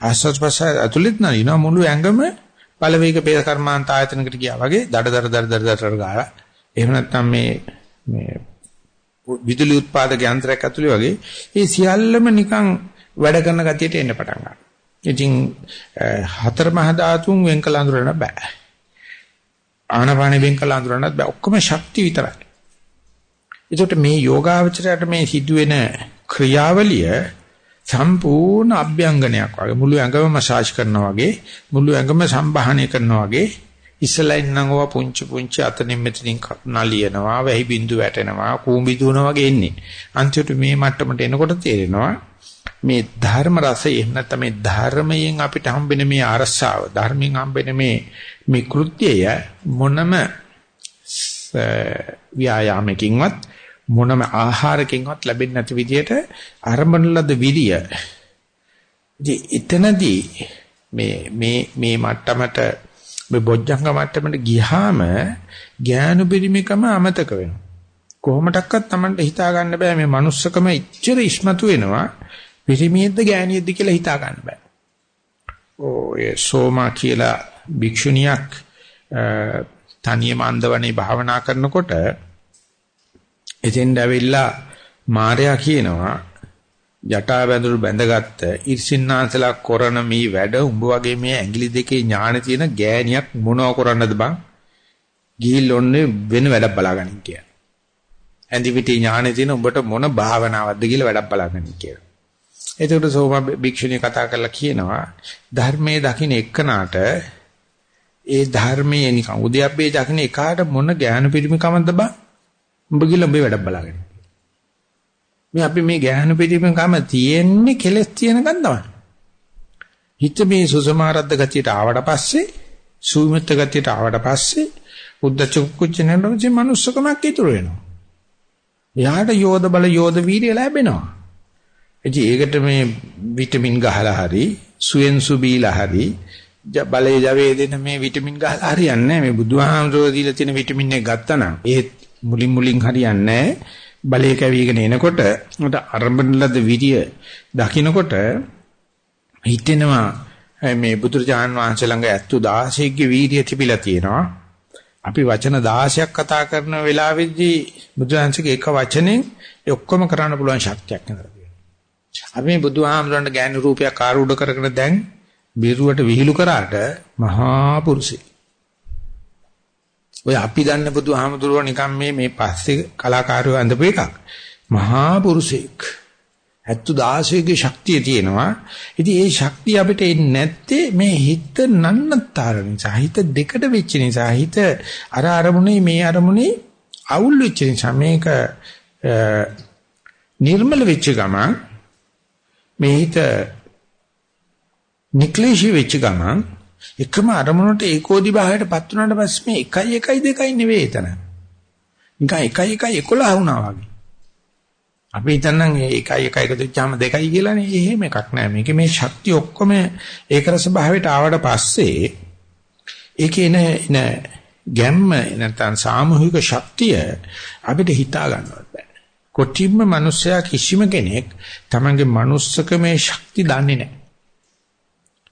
ආස්වාද ප්‍රසාර අතුලිත නලියනවා මුළු ඇඟම පළවේග පේස කර්මාන්ත ආයතනකට ගියා වගේ දඩ දඩ දඩ දඩ දඩ ගාලා එහෙම නැත්නම් මේ මේ විදුලි උත්පාදක යන්ත්‍රයක් ඇතුලේ වගේ ඒ සියල්ලම නිකන් වැඩ කරන ගතියට එන්න පටන් ගන්නවා. ඉතින් හතර මහ ධාතුන් වෙන් කළ අඳුරන්න බෑ. ආනපානෙ වෙන් කළ අඳුරන්නත් බෑ. ඔක්කොම ශක්ති විතරයි. ඒකට මේ යෝගාවචරයට මේ සිදුවෙන ක්‍රියාවලිය සම්පූර්ණ අභ්‍යංගනයක් වගේ මුළු ඇඟම මසාජ් කරනවා වගේ මුළු ඇඟම සම්බාහනය කරනවා වගේ ඉස්සලා ඉන්නව පුංචි පුංචි අතනින් මෙතනින් නලියනවා වැහි බින්දු වැටෙනවා කූඹි දුවනවා වගේ එන්නේ. අන්තිමට මේ මට්ටමට එනකොට තේරෙනවා මේ ධර්ම රසය එහෙම නැත්නම් මේ ධර්මයෙන් අපිට හම්බෙන මේ අරසාව ධර්මයෙන් හම්බෙන මේ මේ කෘත්‍යය මොනම ව්‍යායාමකින්වත් මොනම ආහාරකින්වත් ලැබෙන්නේ නැති විදිහට අරඹන ලද විරිය. එතනදී මේ මේ මේ මට්ටමට මේ බොජ්ජංග මට්ටමට ගියාම ඥාන පරිමිකම අමතක වෙනවා. කොහොමඩක්වත් Tamanට හිතා ගන්න බෑ මේ manussකම ඉච්චර ඉස්මතු වෙනවා. පිරිමියෙක්ද ගෑණියෙක්ද කියලා හිතා ගන්න බෑ. ඔය සෝමා කියලා භික්ෂුණියක් තනියම අන්දවනේ භාවනා කරනකොට එතෙන්ද ඇවිල්ලා මාර්යා කියනවා ජටා බැඳුරු බැඳගත්ත ඉර්සින්නාන්සලා කරන මේ වැඩ උඹ වගේ මේ ඇඟිලි දෙකේ ඥාන තියෙන ගෑණියක් මොනව කරන්නද බං ගිහිල් ඔන්නේ වෙන වැඩක් බලාගනින් කියලා. ඇඳි පිටි ඥානෙ තියෙන උඹට මොන භාවනාවක්ද කියලා වැඩක් බලාගනින් කියලා. එතකොට සෝම භික්ෂුණිය කතා කරලා කියනවා ධර්මයේ දකින්න එක්කනාට ඒ ධර්මයේ නිකන් උද්‍යප්පේ දකින්න එකාට මොන ඥාන පිරිමිකමක්ද බං උඹ ගිහලා උඹේ වැඩක් බලාගෙන. මේ අපි මේ ගැහණු පිටිපෙන් කම තියෙන්නේ කෙලස් තියෙනකන් තමයි. හිත මේ සුසමාරද්ද ගතියට ආවට පස්සේ සූමිත ගතියට ආවට පස්සේ උද්දච්ච කුච්ච නැරෙන්නේ මනුස්සකමක් ඉතුරු වෙනවා. එයාට යෝධ බල යෝධ වීර්ය ලැබෙනවා. ඉතින් ඒකට මේ විටමින් ගහලා හරි සුවෙන්සු බීලා හරි බලයේ ජවයේ දෙන මේ විටමින් ගහලා හරියන්නේ නැහැ. මේ බුදුහාමුදුරුවෝ දීලා තියෙන විටමින් එක ගත්තා නම් ඒ මුලින් මුලින් හරියන්නේ නැහැ. බලය කැවිගෙන එනකොට උට අරඹන ලද විරිය දකින්නකොට හිතෙනවා මේ බුදුරජාන් වහන්සේ ළඟ ඇත්තු 16ගේ වීර්යය තිබිලා තියෙනවා. අපි වචන 16ක් කතා කරන වෙලාවෙදී බුදුහන්සේගේ එක වචනෙන් ඒ ඔක්කොම කරන්න පුළුවන් ශක්තියක් නේද? අපි මේ බුදුහාමුදුරන්ට ගෑනු රූපයක් ආරූඪ කරගෙන දැන් බිරුවට විහිළු කරාට මහා පුරුෂේ. ඔය අපි දන්න බුදුහාමුදුරුවෝ නිකන් මේ මේ පස්සේ කලාකාරයෝ අඳපු එකක්. මහා පුරුෂෙක්. 76ගේ ශක්තිය තියෙනවා. ඉතින් ඒ ශක්තිය අපිට එන්නේ නැත්තේ මේ හිත නන්නතර නිසා. හිත දෙකට වෙච්ච නිසා. හිත අර අරමුණේ මේ අරමුණේ අවුල් වෙච්ච නිසා මේක නිර්මල වෙච්ච ගමන් මේ හිත නික්ලේශී වෙච්ච ගමන් එකම අරමුණට ඒකෝදි භාවයටපත් වුණාට පස්සේ මේ 1 1 2යි නෙවෙයි එතන. නිකන් 1 1 11 වුණා වගේ. අපි හිතන්නම් 1 1 එකතු වෙච්චාම 2යි කියලානේ. එහෙම එකක් නෑ. මේකේ මේ ශක්තිය ඔක්කොම ඒකරස භාවයට ආවට පස්සේ ඒකේ එන එන ගැම්ම නැත්නම් සාමූහික ශක්තිය අපිට හිතා ගන්නවත් බෑ. කොටිම්ම මිනිස්සයා කිසිම කෙනෙක් තමන්ගේ manussකමේ ශක්ති දන්නේ නැහැ.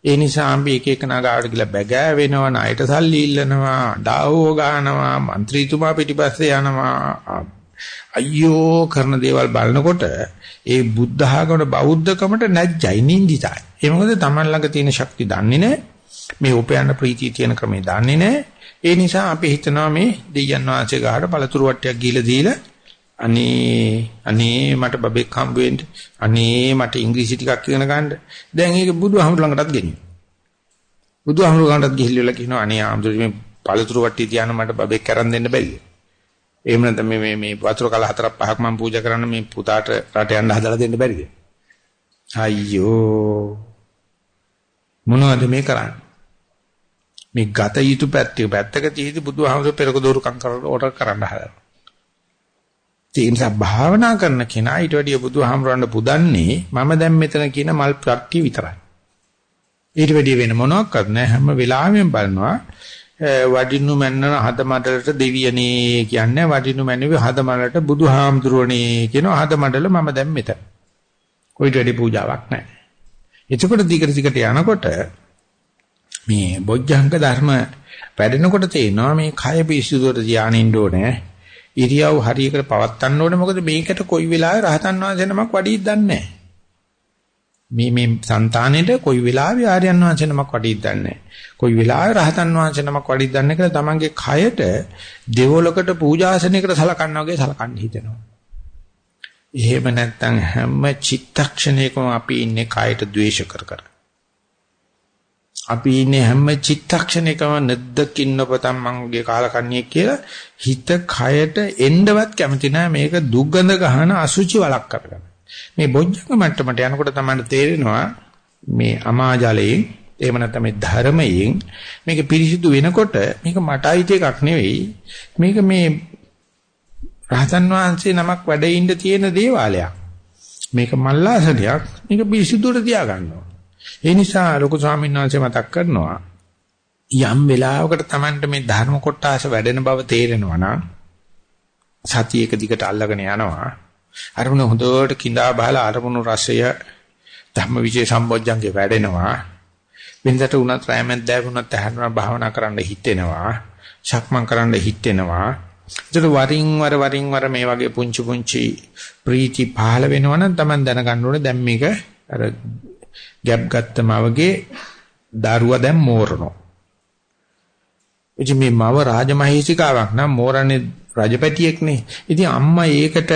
ඒ නිසා අපි එක එක නගාවට ගිහලා බැගෑ වෙනවා ණයට සල්ලි ඉල්ලනවා ඩාවෝ ගන්නවා മന്ത്രിතුමා පිටිපස්සේ යනවා. අයියෝ කරන දේවල් බලනකොට ඒ බුද්ධ ආගමට බෞද්ධකමට නැජ්ජයි නිඳිතයි ඒ මොකද Taman ළඟ තියෙන ශක්තිය දන්නේ නැහැ. මේ උපයන්න ප්‍රීතිය තියෙන ක්‍රමේ දන්නේ නැහැ. ඒ නිසා අපි හිතනවා මේ දෙයයන් වාචේ ගාඩ පළතුරු වට්ටියක් ගිහලා දීලා අනේ අනේ මට බබෙක් හම්බ වෙන්න අනේ මට ඉංග්‍රීසි ටිකක් ඉගෙන ගන්න. දැන් ඒක බුදුහාමුදුර ළඟටත් ගෙනියන. බුදුහාමුදුර ළඟටත් ගිහිල්ලා කියනවා අනේ ආම්දුරි මේ පළතුරු වට්ටිය තියාන මට බබෙක් කරන් දෙන්න බැරිද? එහෙම නැත්නම් මේ මේ මේ වතුර කල හතරක් පහක් මම පූජා කරන්න මේ පුතාට රට යන්න හදලා දෙන්න බැරිද? අයියෝ. මොනවද මේ කරන්නේ? මේ ගත යුතු පැත්තේ පැත්තක තියෙදි බුදුහාමුදුර පෙරක දෝරුකම් කරලා ඕටර් කරන්න හදලා ඒ නිසා භාවනා කරන කෙනා ඊට වැඩිය බුදුහාමරන්න පුදන්නේ මම දැන් මෙතන කියන මල් ප්‍රත්‍ය විතරයි. ඊට වැඩිය වෙන මොනවත් නැහැ හැම වෙලාවෙම බලනවා වඩිනු මැන්නන හදමඩලට දෙවියනේ කියන්නේ වඩිනු මැනුවේ හදමඩලට බුදුහාමුදුරනේ කියන හදමඩල මම දැන් මෙතන. කොයිට වැඩි පූජාවක් නැහැ. එතකොට දිගට දිගට යනකොට මේ බොජ්ජංග ධර්ම වැඩෙනකොට තේනවා මේ කය පිසුදුවට ධානයින්න ඕනේ. ඉරියව් හරියකට පවත්වන්න ඕනේ. මොකද මේකට කොයි වෙලාවෙ රහතන් වහන්සේ නමක් වඩීක් දන්නේ මේ මේ సంతානෙට කොයි වෙලාවෙ ආර්යයන් වහන්සේ නමක් වඩීක් දන්නේ කොයි වෙලාවෙ රහතන් වහන්සේ නමක් වඩීක් දන්නේ කියලා තමන්ගේ කයට දෙවොලකට පූජාසනයකට සලකන්න වගේ සලකන්න හිතෙනවා. එහෙම නැත්නම් හැම චිත්තක්ෂණයකම අපි ඉන්නේ කයට ද්වේෂ කර කර. අපි ඉන්නේ හැම චිත්තක්ෂණයකම නැද්දකින් ඔබතම් මංගේ කාලකන්ණියෙක් කියලා හිත කයට එන්නවත් කැමති නැහැ මේක දුගඳ ගහන අසුචි වලක් කරගන්න. මේ බොජ්ජංග මට්ටමට යනකොට තමයි තේරෙනවා මේ අමාජලයෙන් එහෙම නැත්නම් මේ ධර්මයෙන් මේක පිරිසිදු වෙනකොට මේක මට අයිති එකක් නෙවෙයි. මේක මේ රහතන් වහන්සේ නමක් වැඩ ඉන්න තියෙන දේවාලයක්. මේක මල්ලාසනයක්. මේක පිරිසිදුට තියාගන්නවා. ඒ නිසා ලොකු ස්වාමීන් වහන්සේ මතක් කරනවා යම් වෙලාවකට Tamanට මේ ධර්ම කොටස වැඩෙන බව තේරෙනවා නම් සතිය එක දිගට අල්ලගෙන යනවා. අරමුණ හොඳට කිඳා බහලා අරමුණු රසය ධම්මවිචේ සම්බොජ්ජංගේ වැඩෙනවා. වෙනදට උනත් රැමෙන් දැවුනත් හැරෙනවා භාවනා කරන්න හිතෙනවා ශක්මන් කරන්න හිතෙනවා. ඒතර වරින් වර වරින් වර මේ වගේ පුංචි පුංචි ප්‍රීති පහළ වෙනවා නම් Taman දැනගන්න ඕනේ. දැන් මේක අර ගැප් ගත්තම වගේ දරුවා දැන් මෝරනවා. ඉතින් මේ මව රාජමහේසිකාවක් නම් මෝරන්නේ රජපැටියෙක්නේ. ඉතින් අම්මා ඒකට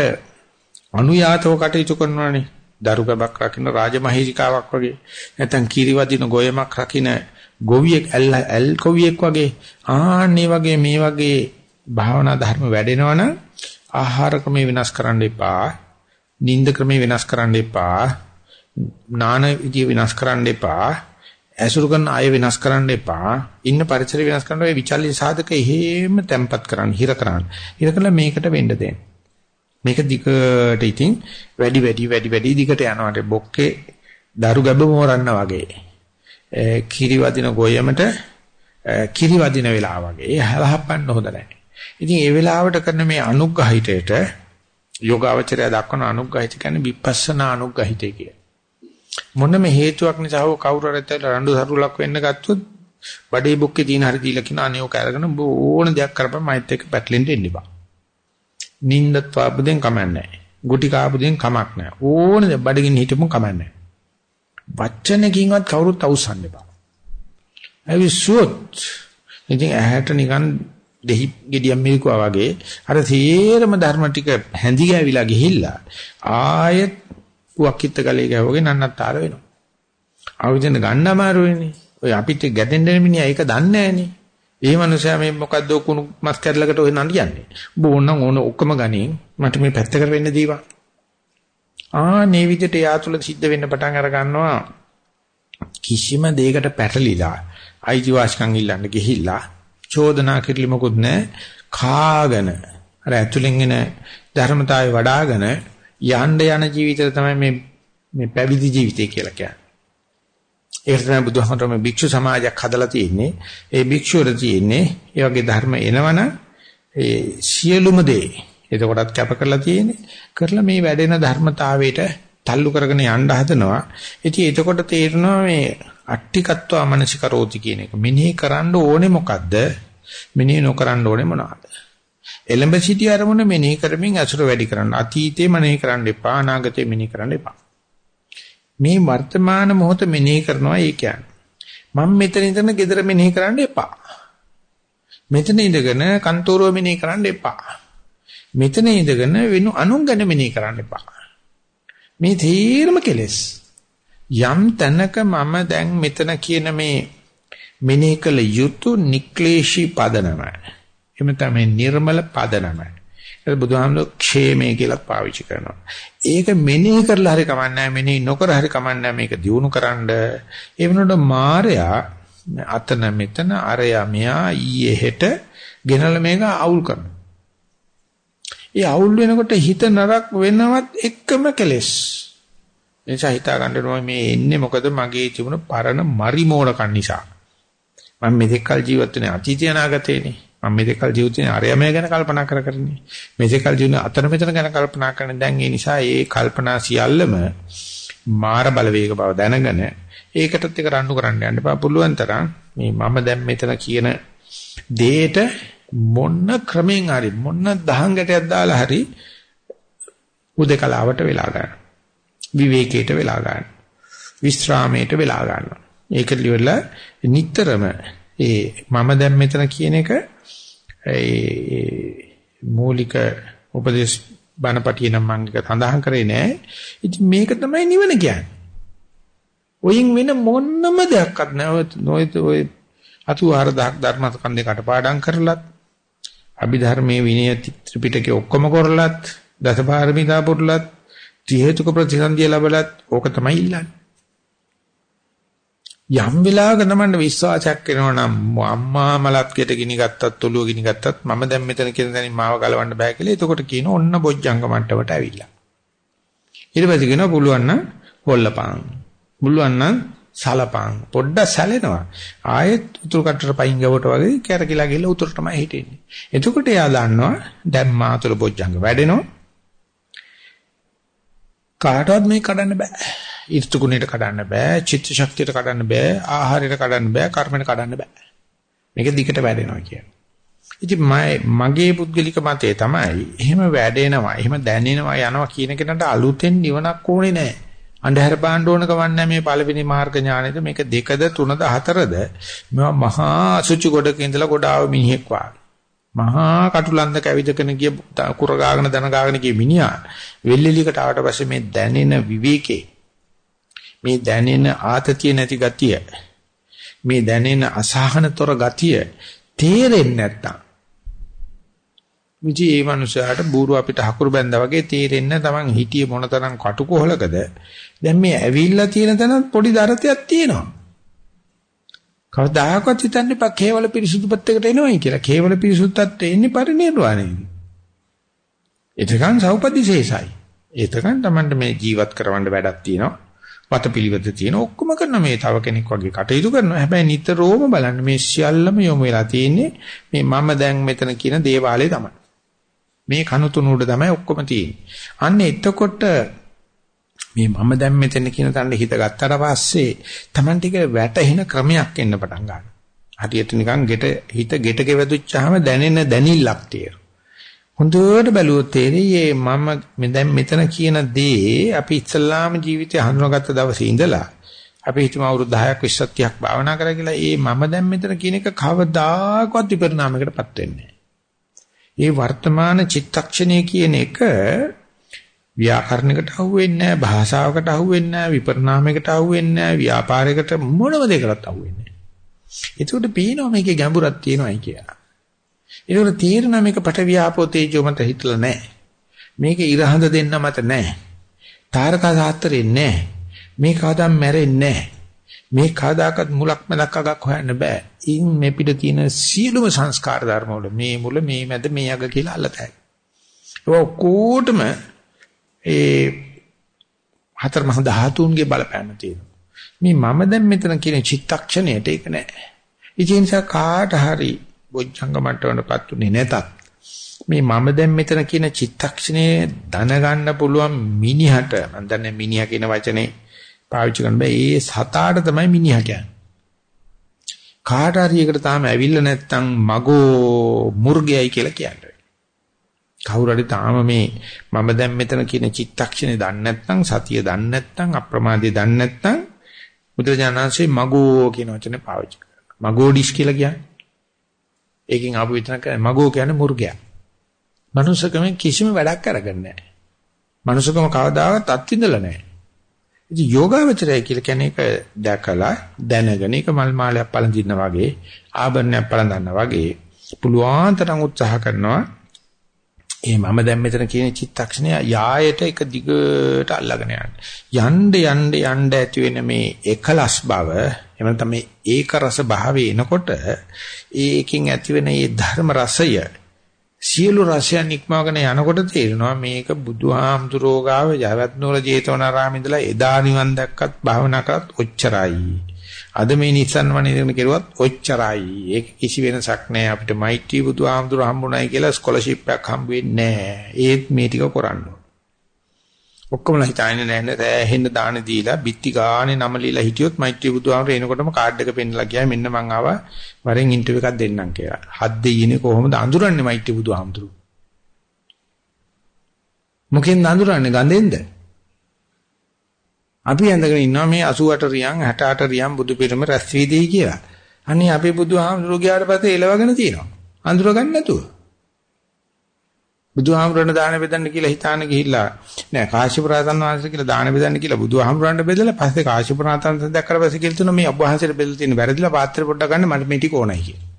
අනුයාතව කටයුතු කරනවානේ. දරු ගැබක් රකින්න රාජමහේසිකාවක් වගේ. නැත්නම් කිරිවදින ගොයමක් රකින්න ගොවියෙක් ඇල් ඇල් ගොවියෙක් වගේ. ආන්නේ වගේ මේ වගේ භාවනා ධර්ම වැඩෙනවනම් ආහාර ක්‍රමේ වෙනස් කරන්න එපා. නිින්ද ක්‍රමේ වෙනස් කරන්න එපා. නාන විදිය වෙනස් කරන්න එපා. ඇසුරු කරන අය වෙනස් කරන්න එපා. ඉන්න පරිසරය වෙනස් කරන්න ඔය විචල්්‍ය සාධක එහෙම තැම්පත් කරන්න, හිර කරන්න. හිර කළා මේකට වෙන්න දෙන්න. මේක දිගට ඉතින් වැඩි වැඩි වැඩි වැඩි දිගට යනවාට බොක්කේ දරු ගැබ මෝරන්න වගේ. කිරි වදින ගොයමට කිරි වදින වෙලාව වගේ. ඒ හලහපන්න හොඳ නැහැ. ඉතින් ඒ වෙලාවට කරන මේ අනුග්‍රහිතයට යෝගාවචරය දක්වන අනුග්‍රහිත කියන්නේ විපස්සනා අනුග්‍රහිතය කිය. මොනම හේතුවක් නිසා හෝ කවුරු හරි රණ්ඩු සරුලක් වෙන්න ගත්තොත් බඩේ බොක්කේ තියෙන හරි දීලා කියන අනේ ඔක අරගෙන ඕන දෙයක් කරපන් මයිත් එක්ක පැටලෙන්න එන්න බා. නින්දත් වාපුදෙන් කමන්නේ නැහැ. ගුටි කාපුදෙන් කමක් නැහැ. ඕන දෙයක් බඩගින්න හිටපොන් කමන්නේ නැහැ. වචනකින්වත් කවුරුත් අවසන් එපා. අවිසුත් ඉතින් ඇහැට නිකන් දෙහි ගෙඩියක් මිල්කුවා වගේ අර තීරම ධර්ම ටික හැඳි ගෑවිලා ගිහිල්ලා ආයෙත් පුවක්කිට ගලේ ගෑවගේ නන්නත්තර වෙනවා. ආවිදෙන් ගන්න අමාරු වෙන්නේ. ඔය අපිට ගැටෙන්න මිනිහා ඒක දන්නේ නැහනේ. ඒ මනුස්සයා මේ මොකද්ද කුණු මස් කැඩලකට ඔය නඩියන්නේ. උඹ ඕනනම් ඕන ඔක්කොම ගනින් මට මේ පැත්තකට වෙන්න දීවා. ආ මේ විදිහට යාතුල සිද්ධ වෙන්න පටන් අර ගන්නවා. කිසිම දෙයකට පැටලිලා අයිතිවාසිකම් ඉල්ලන්න ගිහිල්ලා චෝදනා කිරිලි මොකුත් නැහැ. කාගෙන අර ඇතුලෙන් එන ධර්මතාවය වඩ 아가න යන්න යන ජීවිතය තමයි මේ මේ පැවිදි ජීවිතය කියලා කියන්නේ. ඒක තමයි බුදුහාමරම භික්ෂු සමාජයක් හදලා තියෙන්නේ. ඒ භික්ෂුවර තියෙන්නේ ඒ වගේ ධර්ම එනවන ඒ සියලුම දේ එතකොටත් කැප කරලා තියෙන්නේ. කරලා මේ වැඩෙන ධර්මතාවයට තල්ලු කරගෙන යන්න හදනවා. ඉතින් එතකොට තේරෙනවා මේ අට්ටිකත්ව අමනසිකරෝති කියන එක. මෙනෙහි කරන්න ඕනේ මොකද්ද? මෙනෙහි නොකරන්න ඕනේ මොනවද? එලඹ සිටි අරමුණ මෙනෙහි කරමින් අසුර වැඩි කරන්න. අතීතේ මෙනෙහි කරන්න එපා. අනාගතේ මෙනෙහි කරන්න එපා. මේ වර්තමාන මොහොත මෙනෙහි කරනවා ඒ කියන්නේ. මම මෙතන ඉඳන් gedara මෙනෙහි කරන්න එපා. මෙතන ඉඳගෙන කන්තෝරුව මෙනෙහි කරන්න එපා. මෙතන ඉඳගෙන වෙනු අනුන් ගැන මෙනෙහි කරන්න එපා. මේ තීරම කෙලස්. යම් තැනක මම දැන් මෙතන කියන මේ මෙනෙහි කළ යුතු නික්ලේශී පදනම. එහෙම තමයි නිර්මල පදනම. ඒක බුදුහාමුදුරුවෝ ക്ഷേමයේ කියලා පාවිච්චි කරනවා. ඒක මෙනෙහි කරලා හරි කමන්නේ මෙනෙහි නොකර හරි කමන්නේ මේක දියුණුකරනද ඒ වෙනකොට මායයා අතන මෙතන අරයා මෙයා ඊයේ හෙට ගෙනලා මේක අවුල් කරනවා. ඒ අවුල් වෙනකොට හිත නරක වෙනවත් එකම කෙලෙස්. එනිසා හිතා ගන්නවා මේ එන්නේ මොකද මගේ තිබුණ පරණ මරි මෝඩකම් නිසා. මම මෙතෙක් කල ජීවත් වෙන්නේ අතීතය අනාගතේනේ. මම මෙතෙක් කල ජීවත් වෙන්නේ අරයම ගැන කල්පනා කර කරන්නේ. මෙතෙක් කල ජීවත් අතන මෙතන ගැන කල්පනා කරන දැන් ඒ නිසා ඒ කල්පනා සියල්ලම මාර බලවේග බව දැනගෙන ඒකටත් එක රණ්ඩු කරන්න යන්න බා පුළුවන් තරම් මේ මම දැන් මෙතන කියන දේට මොන්න ක්‍රමෙන් හරි මොන්න දහං ගැටයක් දාලා හරි උදේකලාවට වෙලා ගන්න. විවේකයට වෙලා ගන්න. විස්රාමයට වෙලා ගන්නවා. ඒක ලියවලා නිතරම ඒ මම දැන් මෙතන කියන එක ඒ මූලික උපදේශ බණපටිය නම් මම එක සඳහන් කරේ නෑ. ඉතින් මේක තමයි නිවන කියන්නේ. ඔයින් වෙන මොන්නම දෙයක්වත් නෑ. නොයිත ඔය අතුආර ධර්මස්කන්ධේ කටපාඩම් කරලත් අභිධර්මයේ විනය ත්‍රිපිටකේ ඔක්කොම කරලත් දසපාරමිතා පුරලත් ත්‍රි හේතුක ප්‍රතිසන්දිය ලැබලත් ඕක තමයි ඉල්ලන්නේ. යම් වෙලාවක තමයි විශ්වාසයක් වෙනවා නම් අම්මා මලත් ගෙට ගිනි ගත්තත් ඔළුව ගිනි ගත්තත් මම දැන් මෙතන කියන තැනින් මාව ගලවන්න බෑ කියලා. එතකොට කියන ඔන්න බොජ්ජංග මට්ටමට ඇවිල්ලා. ඊට පස්සේ කියනවා පුළුවන් නම් හොල්ලපං. පුළුවන් නම් සලපං. පොඩ්ඩක් සැලෙනවා. ආයෙත් උතුරු කටට පයින් ගවට වගේ කැරකිලා ගිහලා උතුරට තමයි හිටින්නේ. එතකොට එයා දන්නවා දැන් මාතුල බොජ්ජංග වැඩෙනවා. කාටවත් මේක කඩන්න බෑ. ඊර්තු ගුණයට කඩන්න බෑ, චිත්ත ශක්තියට කඩන්න බෑ, ආහාරයට කඩන්න බෑ, කර්මයට කඩන්න බෑ. මේක දිගට වැඩෙනවා කියන්නේ. ඉතින් මගේ පුද්ගලික මතය තමයි එහෙම වැඩෙනවා, එහෙම දැනෙනවා යනවා කියන කෙනාට අලුතෙන් නිවනක් ඕනේ නැහැ. අන්ධහර පාණ්ඩ ඕන කවන්නේ මේ පළවෙනි මාර්ග ඥානෙද මේක දෙකද තුනද හතරද මේවා මහා අසුචි ගොඩක ඉඳලා ගොඩාව මිනිහෙක් වාගේ. මහා කටුලන්දක ඇවිදගෙන ගිය කුර ගාගෙන දන ගාගෙන ගිය මිනිහා වෙල්ෙලියකට ආවට පස්සේ මේ දැනෙන විවේකේ මේ දැනෙන ආතතිය නැති ගතිය මේ දැනෙන අසහනතර ගතිය තේරෙන්නේ නැත්තම්. විචි ඒ මනුස්සයාට බూరు අපිට හකුරු බැඳා වගේ තේරෙන්න තමන් හිටියේ මොනතරම් කටුකොහලකද දැන් මේ ඇවිල්ලා තියෙන තැන පොඩි දරතයක් තියෙනවා. කවදාකවත් හිතන්න එපා කේවල පිරිසුදු පැත්තකට එනවයි කියලා. කේවල පිරිසුදුත් එන්නේ පරිණිරවාණයදී එතකන් සෞපදිශේෂයි. එතකන් තමන්ට මේ ජීවත් කරවන්න වැඩක් තියෙනවා. වතපිලිවෙත තියෙන ඔක්කොම කරන මේ තව කෙනෙක් වගේ කටයුතු කරනවා. හැබැයි නිතරම බලන්න මේ සියල්ලම යොමු වෙලා තියෙන්නේ මේ මම දැන් මෙතන කියන දේවාලේ තමයි. මේ කණු තුනුඩ තමයි ඔක්කොම තියෙන්නේ. අන්න එතකොට මේ මම දැන් මෙතන කියන තැනට හිත ගත්තට පස්සේ Taman ටික වැටෙන ක්‍රමයක් එන්න පටන් ගන්නවා. හරියට නිකන් ගෙට හිත ගෙට ගෙවදුච්චාම දැනෙන දැනිල්ලක් තියෙනවා. හොඳට බැලුවොත් තේරෙයි මම දැන් මෙතන කියන දේ අපි ඉස්ලාම ජීවිතය හඳුනාගත්ත දවසේ ඉඳලා අපි හිතමු අවුරුදු 10ක් 20ක් 30ක් භාවනා කරා කියලා ඒ මම දැන් මෙතන කියන එක කවදාකවත් විපරිණාමයකටපත් වෙන්නේ ඒ වර්තමාන චිත්තක්ෂණය කියන එක ව්‍යාකරණයකට අහුවෙන්නේ නැහැ භාෂාවකට අහුවෙන්නේ නැහැ විපරිණාමයකට අහුවෙන්නේ නැහැ ව්‍යාපාරයකට මොනම දෙයකටත් අහුවෙන්නේ නැහැ. ඒකට පේනවා මේකේ ගැඹුරක් තියෙනවායි කියලා. ඒකට තේරෙනවා මේක පට ව්‍යාපෝ තේජෝ මත හිටලා නැහැ. මේක ඉරහඳ දෙන්න මත නැහැ. තාරකා සාත්‍රේ නැහැ. මේ කාදම් මැරෙන්නේ නැහැ. මේ කාදාකත් මුලක් මලක් අගක් හොයන්න බෑ. ඉන් මේ පිට තියෙන සියලුම සංස්කාර ධර්ම වල මේ මුල මේ මැද මේ අග කියලා අල්ලතයි. ඒක ඔක්කොටම ඒ හතර මහ ධාතුන්ගේ බලපෑම තියෙනවා. මේ මම දැන් මෙතන කියන චිත්තක්ෂණයට ඒක නෑ. ඒ නිසා කාට හරි බොජ්ජංග මට්ටමකටපත් උනේ නැතත් මේ මම දැන් මෙතන කියන චිත්තක්ෂණේ දැනගන්න පුළුවන් මිනිහට මම දන්නේ මිනිහා කියන වචනේ පාවිච්චි කරන්න බෑ ඒ සතාට තමයි මිනිහා කියන්නේ. කාට හරි එකට තාම ඇවිල්ලා නැත්තම් මගෝ මුර්ගයයි කියලා කියන්නේ. කවුරු හරි තාම මේ මම දැන් මෙතන කියන චිත්තක්ෂණේ දන්නේ නැත්නම් සතිය දන්නේ නැත්නම් අප්‍රමාදයේ දන්නේ නැත්නම් බුදුජානන්සේ මගෝ කියන වචනේ පාවිච්චි කරනවා. මගෝඩිස් කියලා කියන්නේ. ඒකෙන් ආපු විතරක් මගෝ කියන්නේ මුර්ගයා. මනුස්සකමෙන් කිසිම වැඩක් කරගන්නේ නැහැ. මනුස්සකම කවදාවත් අත්විඳලා නැහැ. ඉතින් යෝගාවචරය කියලා කියන්නේ ඒක දැකලා දැනගෙන ඒක මල් මාලයක් පළඳින්න වගේ ආභරණයක් පළඳන්න වගේ පුළුවන් තරම් උත්සාහ කරනවා ඒ මම දැන් මෙතන කියන චිත්තක්ෂණය යායට එක දිගට අල්ලගෙන යන්න. යන්න යන්න යන්න ඇති වෙන මේ එකලස් බව එහෙම නැත්නම් මේ ඒක රස භාවය එනකොට ඒකෙන් ඇති වෙන මේ ධර්ම රසය සියලු රසයන් ඉක්මවගෙන යනකොට තේරෙනවා මේක බුදුහාමුදුරෝගාව ජයවත්නෝල ජේතවනාරාම ඉඳලා එදා නිවන් දැක්කත් භාවනා කරත් ඔච්චරයි. අද මේ නිසන් වනේ කෙරුවත් ඔච්චරයි. ඒක කිසි වෙනසක් නැහැ අපිට මෛත්‍රී බුදුහාමුදුර හම්බුනායි කියලා ස්කෝලර්ෂිප් එකක් හම්බ වෙන්නේ නැහැ. ඒත් මේ ටික කරන්න ඔක්කොමලා හිතන්නේ නැහැ සෑහෙන්න දාන දීලා බිත්ති ගානේ නම ලියලා හිටියොත් මෛත්‍රී බුදුහාමුදුර එනකොටම කාඩ් එක පෙන්නලා ගියා මෙන්න මං ආවා වරෙන් ඉන්ටර්විව් එකක් දෙන්නම් කියලා. හත් දෙයිනේ කොහොමද අඳුරන්නේ මෛත්‍රී බුදුහාමුදුර? මොකෙන්ද අඳුරන්නේ ගඳෙන්ද? අපි ඇඳගෙන ඉන්නවා මේ 88 රියන් 68 රියන් බුදු පිරම රැස් වීදී කියලා. අනේ අපේ බුදුහාමුදුරුවෝ ගියාට පස්සේ එලවගෙන තියෙනවා. අඳුර ගන්න නැතුව. බුදුහාමුදුරණ දාන බෙදන්න කියලා හිතාන ගිහිල්ලා නෑ කාශ්‍යප රහතන් වහන්සේ කියලා දාන බෙදන්න කියලා බුදුහාමුදුරන්ට බෙදලා පස්සේ කාශ්‍යප රහතන් වහන්සේ දැක්කට පස්සේ කියලා තුන මේ අබ වහන්සේට බෙදලා තියෙන වැරදිලා පාත්‍රය පොඩ්ඩක් ගන්න මට මේ ටික ඕනයි කියලා.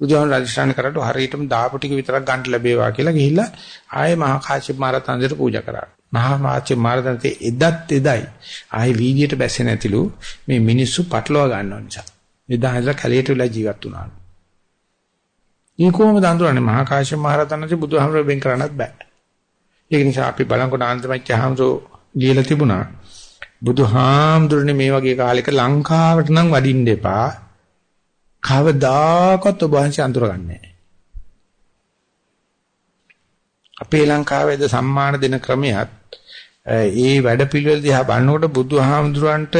බුදුහාමුදුරන් රජස්ථාන කරට හරියටම දාපු ටික විතරක් ගන්න ලැබේවා කියලා ගිහිල්ලා ආයේ මහා කාශ්‍යප මහ රහතන් වහන්සේට පූජා කරා. මහා මාච්‍ය මාර්ගන්තේ එදත් එදයි ආයේ වීදියට බැසේ නැතිලු මේ මිනිස්සු පටලවා ගන්නව නිසා. එදා ඉඳලා කැලේට වෙලා ජීවත් වුණා. මේ කොහොමද අඳුරන්නේ මහා කාශ්‍යප මහ රහතන් වහන්සේ බුදුහාමර වෙන් කරන්නත් බෑ. ඒක නිසා අපි බලංකොට ආන්දමච්ච හාමුදුරෝ ලියලා තිබුණා. බුදුහාමුදුරනේ මේ වගේ කාලෙක ලංකාවට නම් වඩින්න එපා. කවදාකවත් ඔබ වහන්සේ අඳුරගන්නේ නැහැ. අපේ ලංකාවේද සම්මාන දෙන ක්‍රමයක් ඒ වැඩ පිළිවෙල දිහා බලනකොට බුදුහාමුදුරන්ට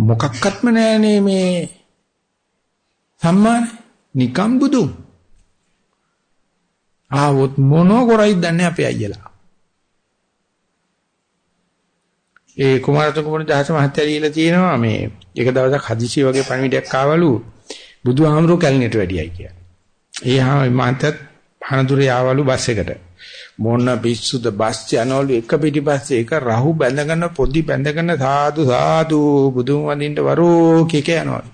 මොකක්වත්ම නැහැනේ මේ සම්මාන. නිකම් බුදු ආවොත් මොනෝ කරයිද දන්නේ අපේ අයියලා. ඒ කුමාරතුංග කුමාර දහස මහත්තයා ලියලා තියෙනවා මේ එක දවසක් හදිසි වගේ පණිවිඩයක් ආවලු. බුදුහාමුදුරුවෝ කැලණියට වැඩියයි කියලා. ඒ හා මහත්තයත් හනදුරේ ආවලු බස් එකට. මොන පිස්සුද බස් යනවලු එක පිටිපස්සේ එක රහු බැඳගෙන පොඩි බැඳගෙන සාදු සාදු බුදුන් වඳින්න වරෝ කික යනවා.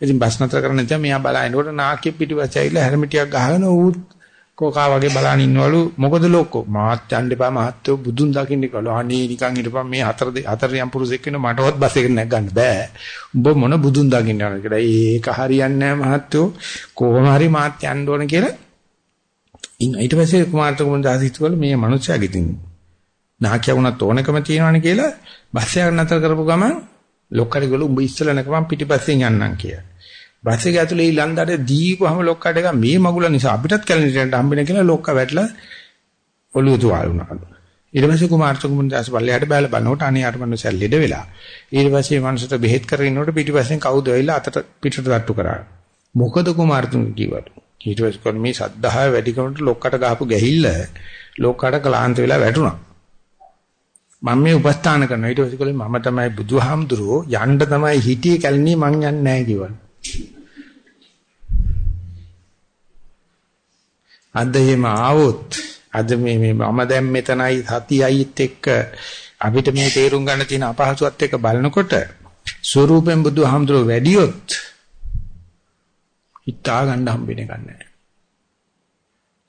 ඉතින් බස් නතර කරන්න නැත්නම් මෙයා බලනකොට නාකිය පිටිපස්සේ ඇවිල්ලා හැරමිටියක් ගහගෙන ඌ කෝකා වගේ බලන් ඉන්නවලු. මොකද ලෝකෝ? මාත් යන්න එපා මහත්තයෝ. බුදුන් දකින්න කළා අනේ නිකන් හිටපන් මේ හතර හතර යම් පුරුෂෙක් වෙන මටවත් බස් එකට නැග්ගන්න බෑ. උඹ මොන බුදුන් දකින්න යනවා කියලා. ඒක හරියන්නේ නැහැ මහත්තයෝ. කොහොම හරි මාත් යන්න ඕන කියලා. ඉන් ඊට පස්සේ කුමාරතුංග දාසිතුවල මේ මනුස්සයාගේ ඉතින් නාකිය වුණත් ඕනකම තියෙනවනේ කියලා. බස් එක නතර කරපු ගමන් ලොක්කට ගල උඹ ඉස්සලා නැකම පිටිපස්සෙන් යන්නම් කියලා. බස් එක ඇතුලේ ඊළඳට දීපුවම ලොක්කට එක මේ මගුල නිසා අපිටත් කැලණිට හම්බෙන කියලා ලොක්ක වැටලා ඔළුව තුවාල වුණා. ඊට පස්සේ කුමාරතුංග දාස පල්ලෙහාට බැලලා බලනකොට අනේ අර මනුස්සයා ලෙඩ වෙලා. ඊට පස්සේ මනුස්සට බෙහෙත් කරගෙන ඉන්නකොට පිටිපස්සෙන් කවුද ඇවිල්ලා අතට පිටට තට්ටු කරා. මොකද කුමාරතුංග කිව්වලු. ඊට පස්සේ කොහොම මේ සද්ධාය වැඩිකමට ලොක්කට ගහපු ගැහිල්ල ලොක්කට ක්ලාන්ත වෙලා වැටුණා. මම මේ උපස්ථාන කරනවා ඊට පස්සේ කොලේ මම තමයි බුදුහාමුදුරුවෝ යන්න තමයි හිටියේ කැලණියේ මං යන්නේ නැහැ කිව්වා. අද එහෙම ආවොත් අද මේ මේ මම දැන් මෙතනයි සතියයිත් එක්ක අපිට මේ තේරුම් ගන්න තියෙන අපහසුත් එක්ක බලනකොට ස්වරූපෙන් බුදුහාමුදුරුවෝ වැඩියොත් හිතා ගන්න හම්බෙන්නේ නැහැ.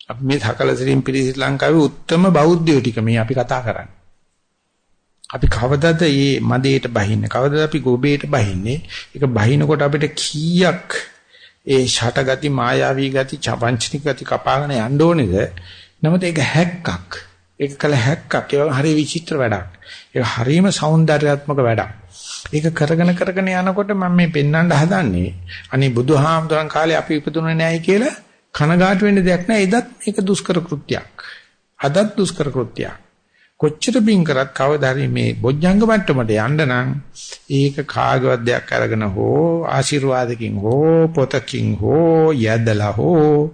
අපි මේ සකල ශ්‍රීම් පිරිස ලංකාවේ උත්තරම බෞද්ධයෝ ටික මේ අපි කතා කරන්නේ. අපි කවදද මේ මදේට බහින්නේ? කවදද අපි ගොබේට බහින්නේ? ඒක බහිනකොට අපිට කීයක් ඒ ෂටගති මායාවී ගති චවංචනික ගති කපාගෙන යන්න ඕනේද? නමුත් ඒක හැක්කක්. ඒක කල හැක්කක්. ඒක හරි විචිත්‍ර වැඩක්. ඒක හරීම సౌందర్యාත්මක වැඩක්. ඒක කරගෙන කරගෙන යනකොට මම මේ පෙන්වන්න හදන්නේ අනේ බුදුහාමුදුරන් කාලේ අපි ඉපදුනේ නැහැයි කියලා කනගාටු වෙන්න දෙයක් නැහැ. එදත් මේක දුෂ්කර කෘත්‍යයක්. අදත් දුෂ්කර කෘත්‍යයක්. කොච්චර බින් කරත් කවදා හරි මේ බොජ්ජංග මට්ටමට යන්න නම් ඒක කාගවත් දෙයක් අරගෙන හෝ ආශිර්වාදකින් හෝ පොතකින් හෝ යදලා හෝ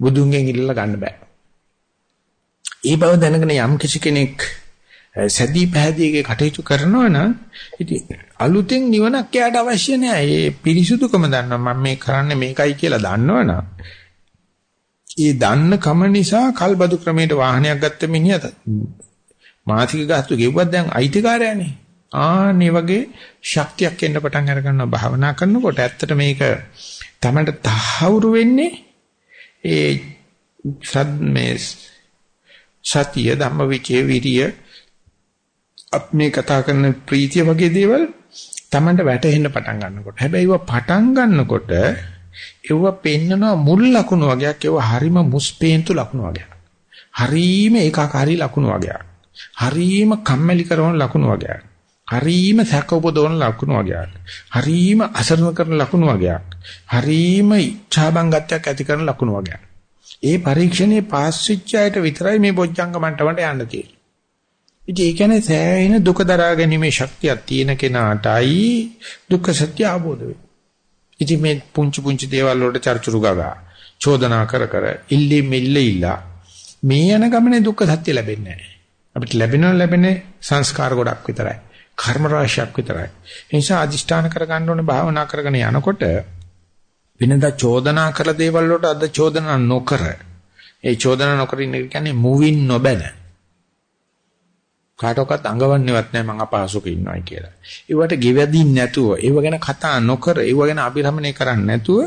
බුදුන්ගෙන් ඉල්ලලා ගන්න බෑ. ඒ බව දැනගෙන යම් කිසි කෙනෙක් සැදී පැහැදීගේ කටයුතු කරනවා නම් ඉතින් අලුතෙන් නිවනක් යාට අවශ්‍ය නෑ. ඒ පිරිසුදුකම දන්නවා මම මේ කරන්නේ මේකයි කියලා දන්නවනම් ඒ දන්න කම නිසා කල්බදු ක්‍රමයට වාහනයක් ගත්ත මිනිහට මාසික ගාස්තු ගෙව්වත් දැන් අයිතිකාරයනේ. ආන්නේ වගේ ශක්තියක් එන්න පටන් අර ගන්නවා භාවනා කරනකොට. ඇත්තට මේක තමයි තහවුරු වෙන්නේ ඒ සද් මේ සතිය ධම්මවිචේ විරිය අප මේ කතා කරන ප්‍රීතිය වගේ දේවල් Tamanට වැටෙන්න පටන් ගන්නකොට. හැබැයි ඒව පටන් ගන්නකොට ඒව පෙන්නනවා මුල් ලකුණු වගේක් ඒව හරිම මුස්පේන්තු ලකුණු වගේක්. හරීම ඒකාකාරී ලකුණු වගේක්. හරීම කම්මැලි කරන ලකුණු වගේක්. හරීම සැක උපදවන ලකුණු වගේක්. හරීම අසරණ කරන ලකුණු වගේක්. හරීම ඉච්ඡාබංගත්වයක් ඇති කරන ලකුණු වගේක්. ඒ පරීක්ෂණයේ පාස් වෙච්ච අයට විතරයි මේ බොජ්ජංග මට්ටමට යන්න තියෙන්නේ. ඉතින් ඒ කියන්නේ සෑහෙන දුක දරා ගැනීමේ ශක්තියක් තියෙන කෙනාටයි දුක්ඛ සත්‍ය අවබෝධ වෙන්නේ. ඉතින් මේ පුංචි පුංචි දේවල් වලට චර්චුරු ගගා චෝදනා කර කර ඉල්ලි මිල්ල ඉල්ලා මේ යන ගමනේ දුක්ඛ සත්‍ය ලැබෙන්නේ නැහැ. අපිට ලැබෙන ලැබෙන සංස්කාර ගොඩක් විතරයි. කර්ම රාශියක් විතරයි. ඒ නිසා අදිෂ්ඨාන කර ගන්න ඕනේ භාවනා කරගෙන යනකොට වෙනදා චෝදනා කළ දේවල් වලට අද චෝදනා නොකර ඒ චෝදනා නොකර ඉන්න කියන්නේ මුවින් නොබැන කාටවත් අඟවන්නේවත් නැහැ මං අපහසුක ඉන්නවයි කියලා. ඒවට ගෙවදින් නැතුව, ඒව ගැන කතා නොකර, ඒව ගැන අභිරමණය කරන්නේ නැතුව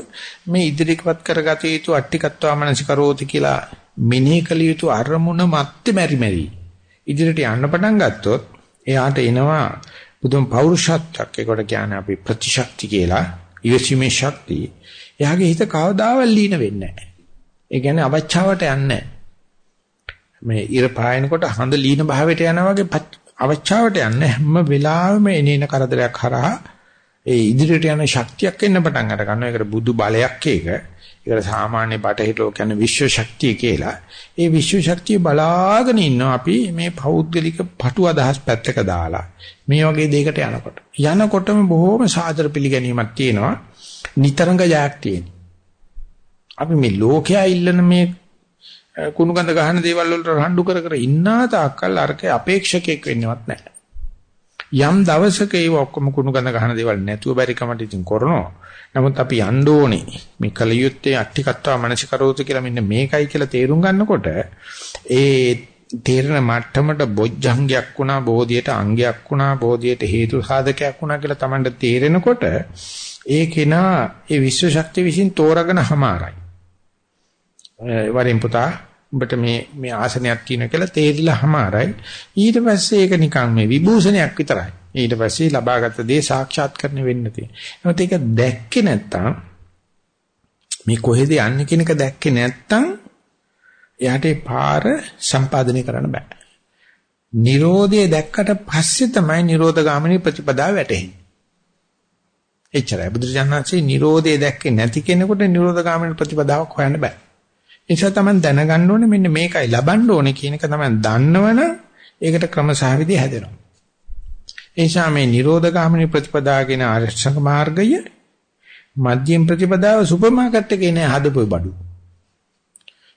මේ ඉදිරියටපත් කරගත යුතු අට්ටිකත්වා මනසිකරෝති කියලා මෙනෙහි කළ යුතු අරමුණ මැත්තේ මෙරි මෙරි ඉදිරියට යන්න පටන් ගත්තොත් එයාට එනවා බුදුන් පෞරුෂත්වයක් ඒකට කියන්නේ අපි ප්‍රතිශක්ති කියලා ඉවසීමේ ශක්තිය. එයාගේ හිත කවදාවත් ලීන වෙන්නේ නැහැ. ඒ කියන්නේ අවචාවට යන්නේ මේ ඉර පායනකොට හඳ ලීන භාවයට යනවා වගේ අවචාවට යන්නේ හැම වෙලාවෙම එනේන කරදරයක් හරහා ඒ ඉදිරියට යන ශක්තියක් එන්න පටන් අර ගන්නවා. ඒකට බුදු බලයක් ඒක. ඒකට සාමාන්‍ය බටහිර ලෝක කියන්නේ විශ්ව ශක්තිය කියලා. ඒ විශ්ව ශක්තිය බලාගෙන ඉන්නවා අපි මේ පෞද්ගලික පටු අදහස් පැත්තක දාලා. මේ වගේ දෙයකට යනකොට. යනකොටම බොහොම සාදර පිළිගැනීමක් තියෙනවා. නිතරංග ජයක් තියෙන. අපි මේ ලෝකයා ඉල්ලන මේ කුණු ගඳ ගහන දේවල් වලට රණ්ඩු කර කර ඉන්නා තාක්කල් අරකේ අපේක්ෂකෙක් වෙන්නවත් නැහැ. යම් දවසක ඒව ඔක්කොම කුණු ගඳ ගහන දේවල් නැතුව බැරි කමට ඉතින් කරනවා. නමුත් අපි යන්න ඕනේ මේ කලියුත්තේ අට්ටිකත්වා මනසිකරෝතු කියලා මෙන්න මේකයි කියලා තේරුම් ගන්නකොට ඒ තේරෙන මට්ටමට බොජ්ජංගයක් වුණා බෝධියට අංගයක් වුණා බෝධියට හේතු සාධකයක් වුණා කියලා Tamanට තේරෙනකොට ඒ කෙනා ඒ විශ්ව ශක්තිය විසින් තෝරාගෙන හමාරයි. වරින් පුතා උඹට මේ මේ ආසනයක් තියෙන කියලා තේරිලා හමාරයි. ඊට පස්සේ ඒක නිකන් මේ විභූෂණයක් විතරයි. ඊට පස්සේ ලබාගත් දේ සාක්ෂාත් කරන්න වෙන්න තියෙනවා. ඒක දැක්කේ නැත්තම් මේ කොහෙද යන්නේ කියන එක දැක්කේ නැත්තම් එයාට ඒ පාර සම්පාදනය කරන්න බෑ. Nirodhe දැක්කට පස්සේ තමයි Nirodha ගාමිනී ප්‍රතිපදාව වැටෙන්නේ. එච්චරයි බුදුරජාණන්සේ Nirodhe දැක්කේ නැති කෙනෙකුට Nirodha ගාමිනී ප්‍රතිපදාවක් හොයන්න බෑ. ඒ නිසා තමයි දැනගන්න ඕනේ මෙන්න මේකයි ලබන්න ඕනේ කියන එක තමයි දන්නවනම් ඒකට ක්‍රම සහ විදි හැදෙනවා. ඒ නිසා මේ Nirodha ගාමිනී ප්‍රතිපදාගෙන ආරක්ෂක මාර්ගය මධ්‍යම ප්‍රතිපදාව සුපර් මාකට් එකේ නෑ හදපු බඩු.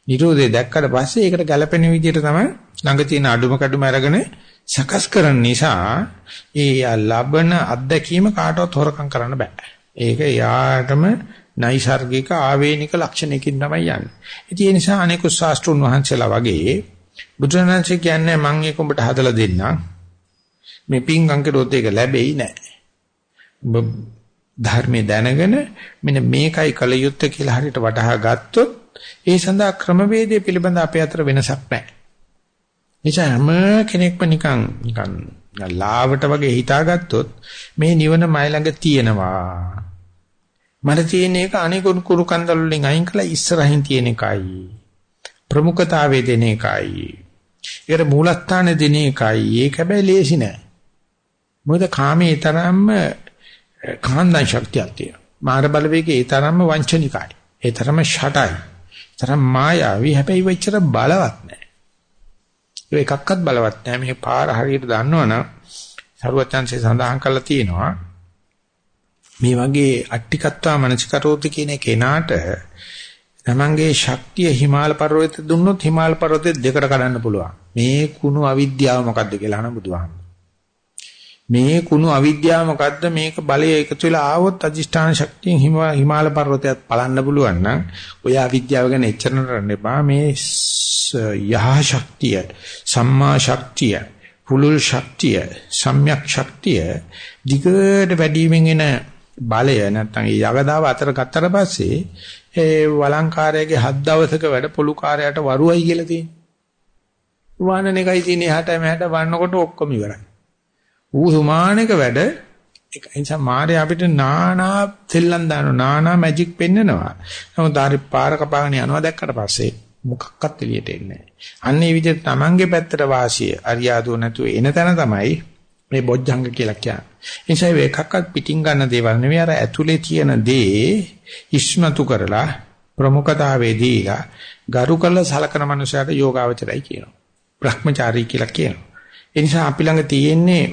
Nirodhe දැක්කට පස්සේ ඒකට ගැළපෙන විදිහට තමයි ළඟ තියෙන අඩුම කඩුම අරගෙන සකස් කරන නිසා ඒ ලබන අත්දැකීම කාටවත් හොරකම් කරන්න බෑ. ඒක යාටම නයිසර්ගික ආවේනික ලක්ෂණයකින් තමයි යන්නේ. ඉතින් ඒ නිසා අනෙකුත් ශාස්ත්‍රුන් වහන්සේලා වගේ බුදුරජාණන්සේ කියන්නේ මම ඒක උඹට හදලා දෙන්නම්. මේ පිංගම් කරොත් ඒක ලැබෙයි නෑ. ධර්මයේ දැනගෙන මෙන්න මේකයි කල යුත්තේ කියලා හරියට වටහා ගත්තොත් ඒ සඳහා ක්‍රමවේදය පිළිබඳ අපේ අතර වෙනසක් නැහැ. නිසා හැම කෙනෙක්ම නිකන් නිකන් ලාවට වගේ හිතාගත්තොත් මේ නිවන මයි ළඟ තියෙනවා. මට තියෙන එක අනිකුරු කුරු කන්දල් වලින් අයින් කළා ඉස්සරහින් තියෙන එකයි. ප්‍රමුඛතාවයේ දෙන එකයි. ඒකට මූලස්ථාන දෙන එකයි. ඒක හැබැයි ලේසි නෑ. මොකද කාමයේ තරම්ම කාන්දන් ශක්තියක් තියෙනවා. මාර බලවේගයේ ඒ තරම්ම වංචනිකයි. ඒ තරම්ම ෂටයි. තරම් මායාවී හැබැයි වෙච්චර බලවත් නෑ. ඒ එකක්වත් බලවත් නෑ. මේ පාර හරියට දන්නවනම් සරුවචන්සේ සඳහන් කරලා තියෙනවා. මේ වගේ අට්ටිකත්වා මනසිකරෝති කියන කෙනාට තමන්ගේ ශක්තිය හිමාල පර්වතයට දුන්නොත් හිමාල පර්වතය දෙකට කඩන්න පුළුවන්. මේ කුණු අවිද්‍යාව මොකද්ද කියලා අහන බුදුහාම. මේ කුණු අවිද්‍යාව මොකද්ද මේක බලය එකතු වෙලා ආවොත් අදිෂ්ඨාන ශක්තියෙන් හිමාල පර්වතයත් පලන්න පුළුවන් නම් ඔය අවිද්‍යාව ගැන එච්චර නරන්න එපා මේ යහ ශක්තිය සම්මා ශක්තිය පුලුල් ශක්තිය සම්‍යක් ශක්තිය දිගට වැඩිමින් එන බලය නැත්නම් ඒ යගදාව අතර ගත්තට පස්සේ ඒ වළංකාරයගේ හත් දවසක වැඩ පොළු කාර්යයට වරුවයි කියලා තියෙනවා. වානන එකයි තියෙන්නේ එහාට මෙහාට වන්නකොට ඔක්කොම ඉවරයි. ඌ සුමානක වැඩ ඒක නිසා මාරේ අපිට නානා සෙල්ලම් දානවා නානා මැජික් පෙන්නනවා. නමුත් ආරි පාර කපාගෙන යනවා දැක්කට පස්සේ මොකක්වත් එළියට එන්නේ නැහැ. අන්න ඒ විදිහට Tamange පැත්තට වාසිය අරියාදෝ නැතුව එන තැන තමයි මේ බොජ්ජංග කියලා කියන්නේ. ඒ නිසා මේකක්වත් පිටින් ගන්න දේවල් නෙවෙයි අර ඇතුලේ තියෙන දේ ඉස්මතු කරලා ප්‍රමුඛතාවයේ දීලා ගරු කළ සලකන මනුස්සයට යෝගාවචරයි කියනවා. භ්‍රමචාරී කියලා කියනවා. ඒ නිසා අපි ළඟ තියෙන්නේ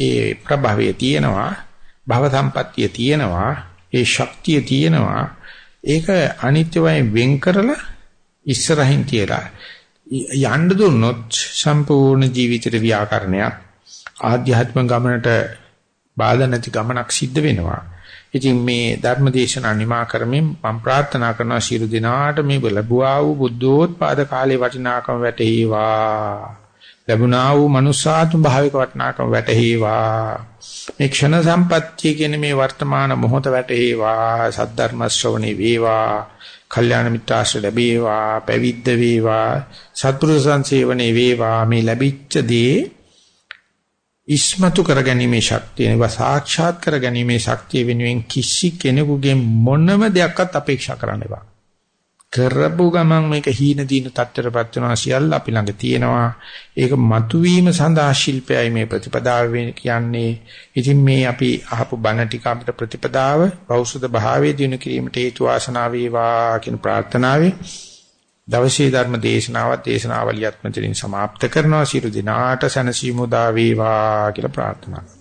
ඒ ප්‍රභවයේ තියෙනවා භව සම්පත්තිය තියෙනවා ඒ ශක්තිය තියෙනවා ඒක අනිත්‍යවයෙන් වෙන් කරලා ඉස්සරහින් තියලා යන්න දුන්නොත් සම්පූර්ණ ජීවිතේ ව්‍යාකරණයක් ආධ්‍යාත්ම ගමනට බාධා නැති ගමනක් සිද්ධ වෙනවා. ඉතින් මේ ධර්ම දේශනා නිමා කරමින් මම ප්‍රාර්ථනා කරනවා ශිරු දිනාට මේ ලැබුවා වූ බුද්ධෝත්පාද කාලේ වටිනාකම වැටේවා. ලැබුණා වූ මනුස්සාත්ම භාවික වටිනාකම වැටේවා. මේ ක්ෂණ සම්පත්තිය කියන මේ වර්තමාන මොහොත වැටේවා. සද්ධර්ම ශ්‍රවණේ වේවා. කල්යාණ මිත්‍රාශ්‍රය ලැබේවා. පැවිද්ද වේවා. සත්පුරුෂ සංසේවනේ වේවා. මේ ලැබිච්ච දේ ඉස්මතු කරගැනීමේ ශක්තිය නෙවෙයි සාක්ෂාත් කරගැනීමේ ශක්තිය වෙනුවෙන් කිසි කෙනෙකුගේ මොනම දෙයක්වත් අපේක්ෂා කරන්න එපා. කරපු ගමන් මේක හීන දින තත්ත්වයටපත් වෙනවා සියල්ල අපි ළඟ තියෙනවා. ඒක මතුවීම සඳහා ශිල්පයයි මේ ප්‍රතිපදාව කියන්නේ. ඉතින් මේ අපි අහපු බණ ටික අපිට ප්‍රතිපදාව බෞද්ධ භාවයේ දිනු කිරීමට හේතු වාසනා වේවා කියන ප්‍රාර්ථනාවයි. දවසේ ධර්ම දේශනාවත් දේශනාවලියත් මෙතනින් સમાપ્ત කරනවා. සියලු දිනාට සනසීමු දා වේවා කියලා ප්‍රාර්ථනා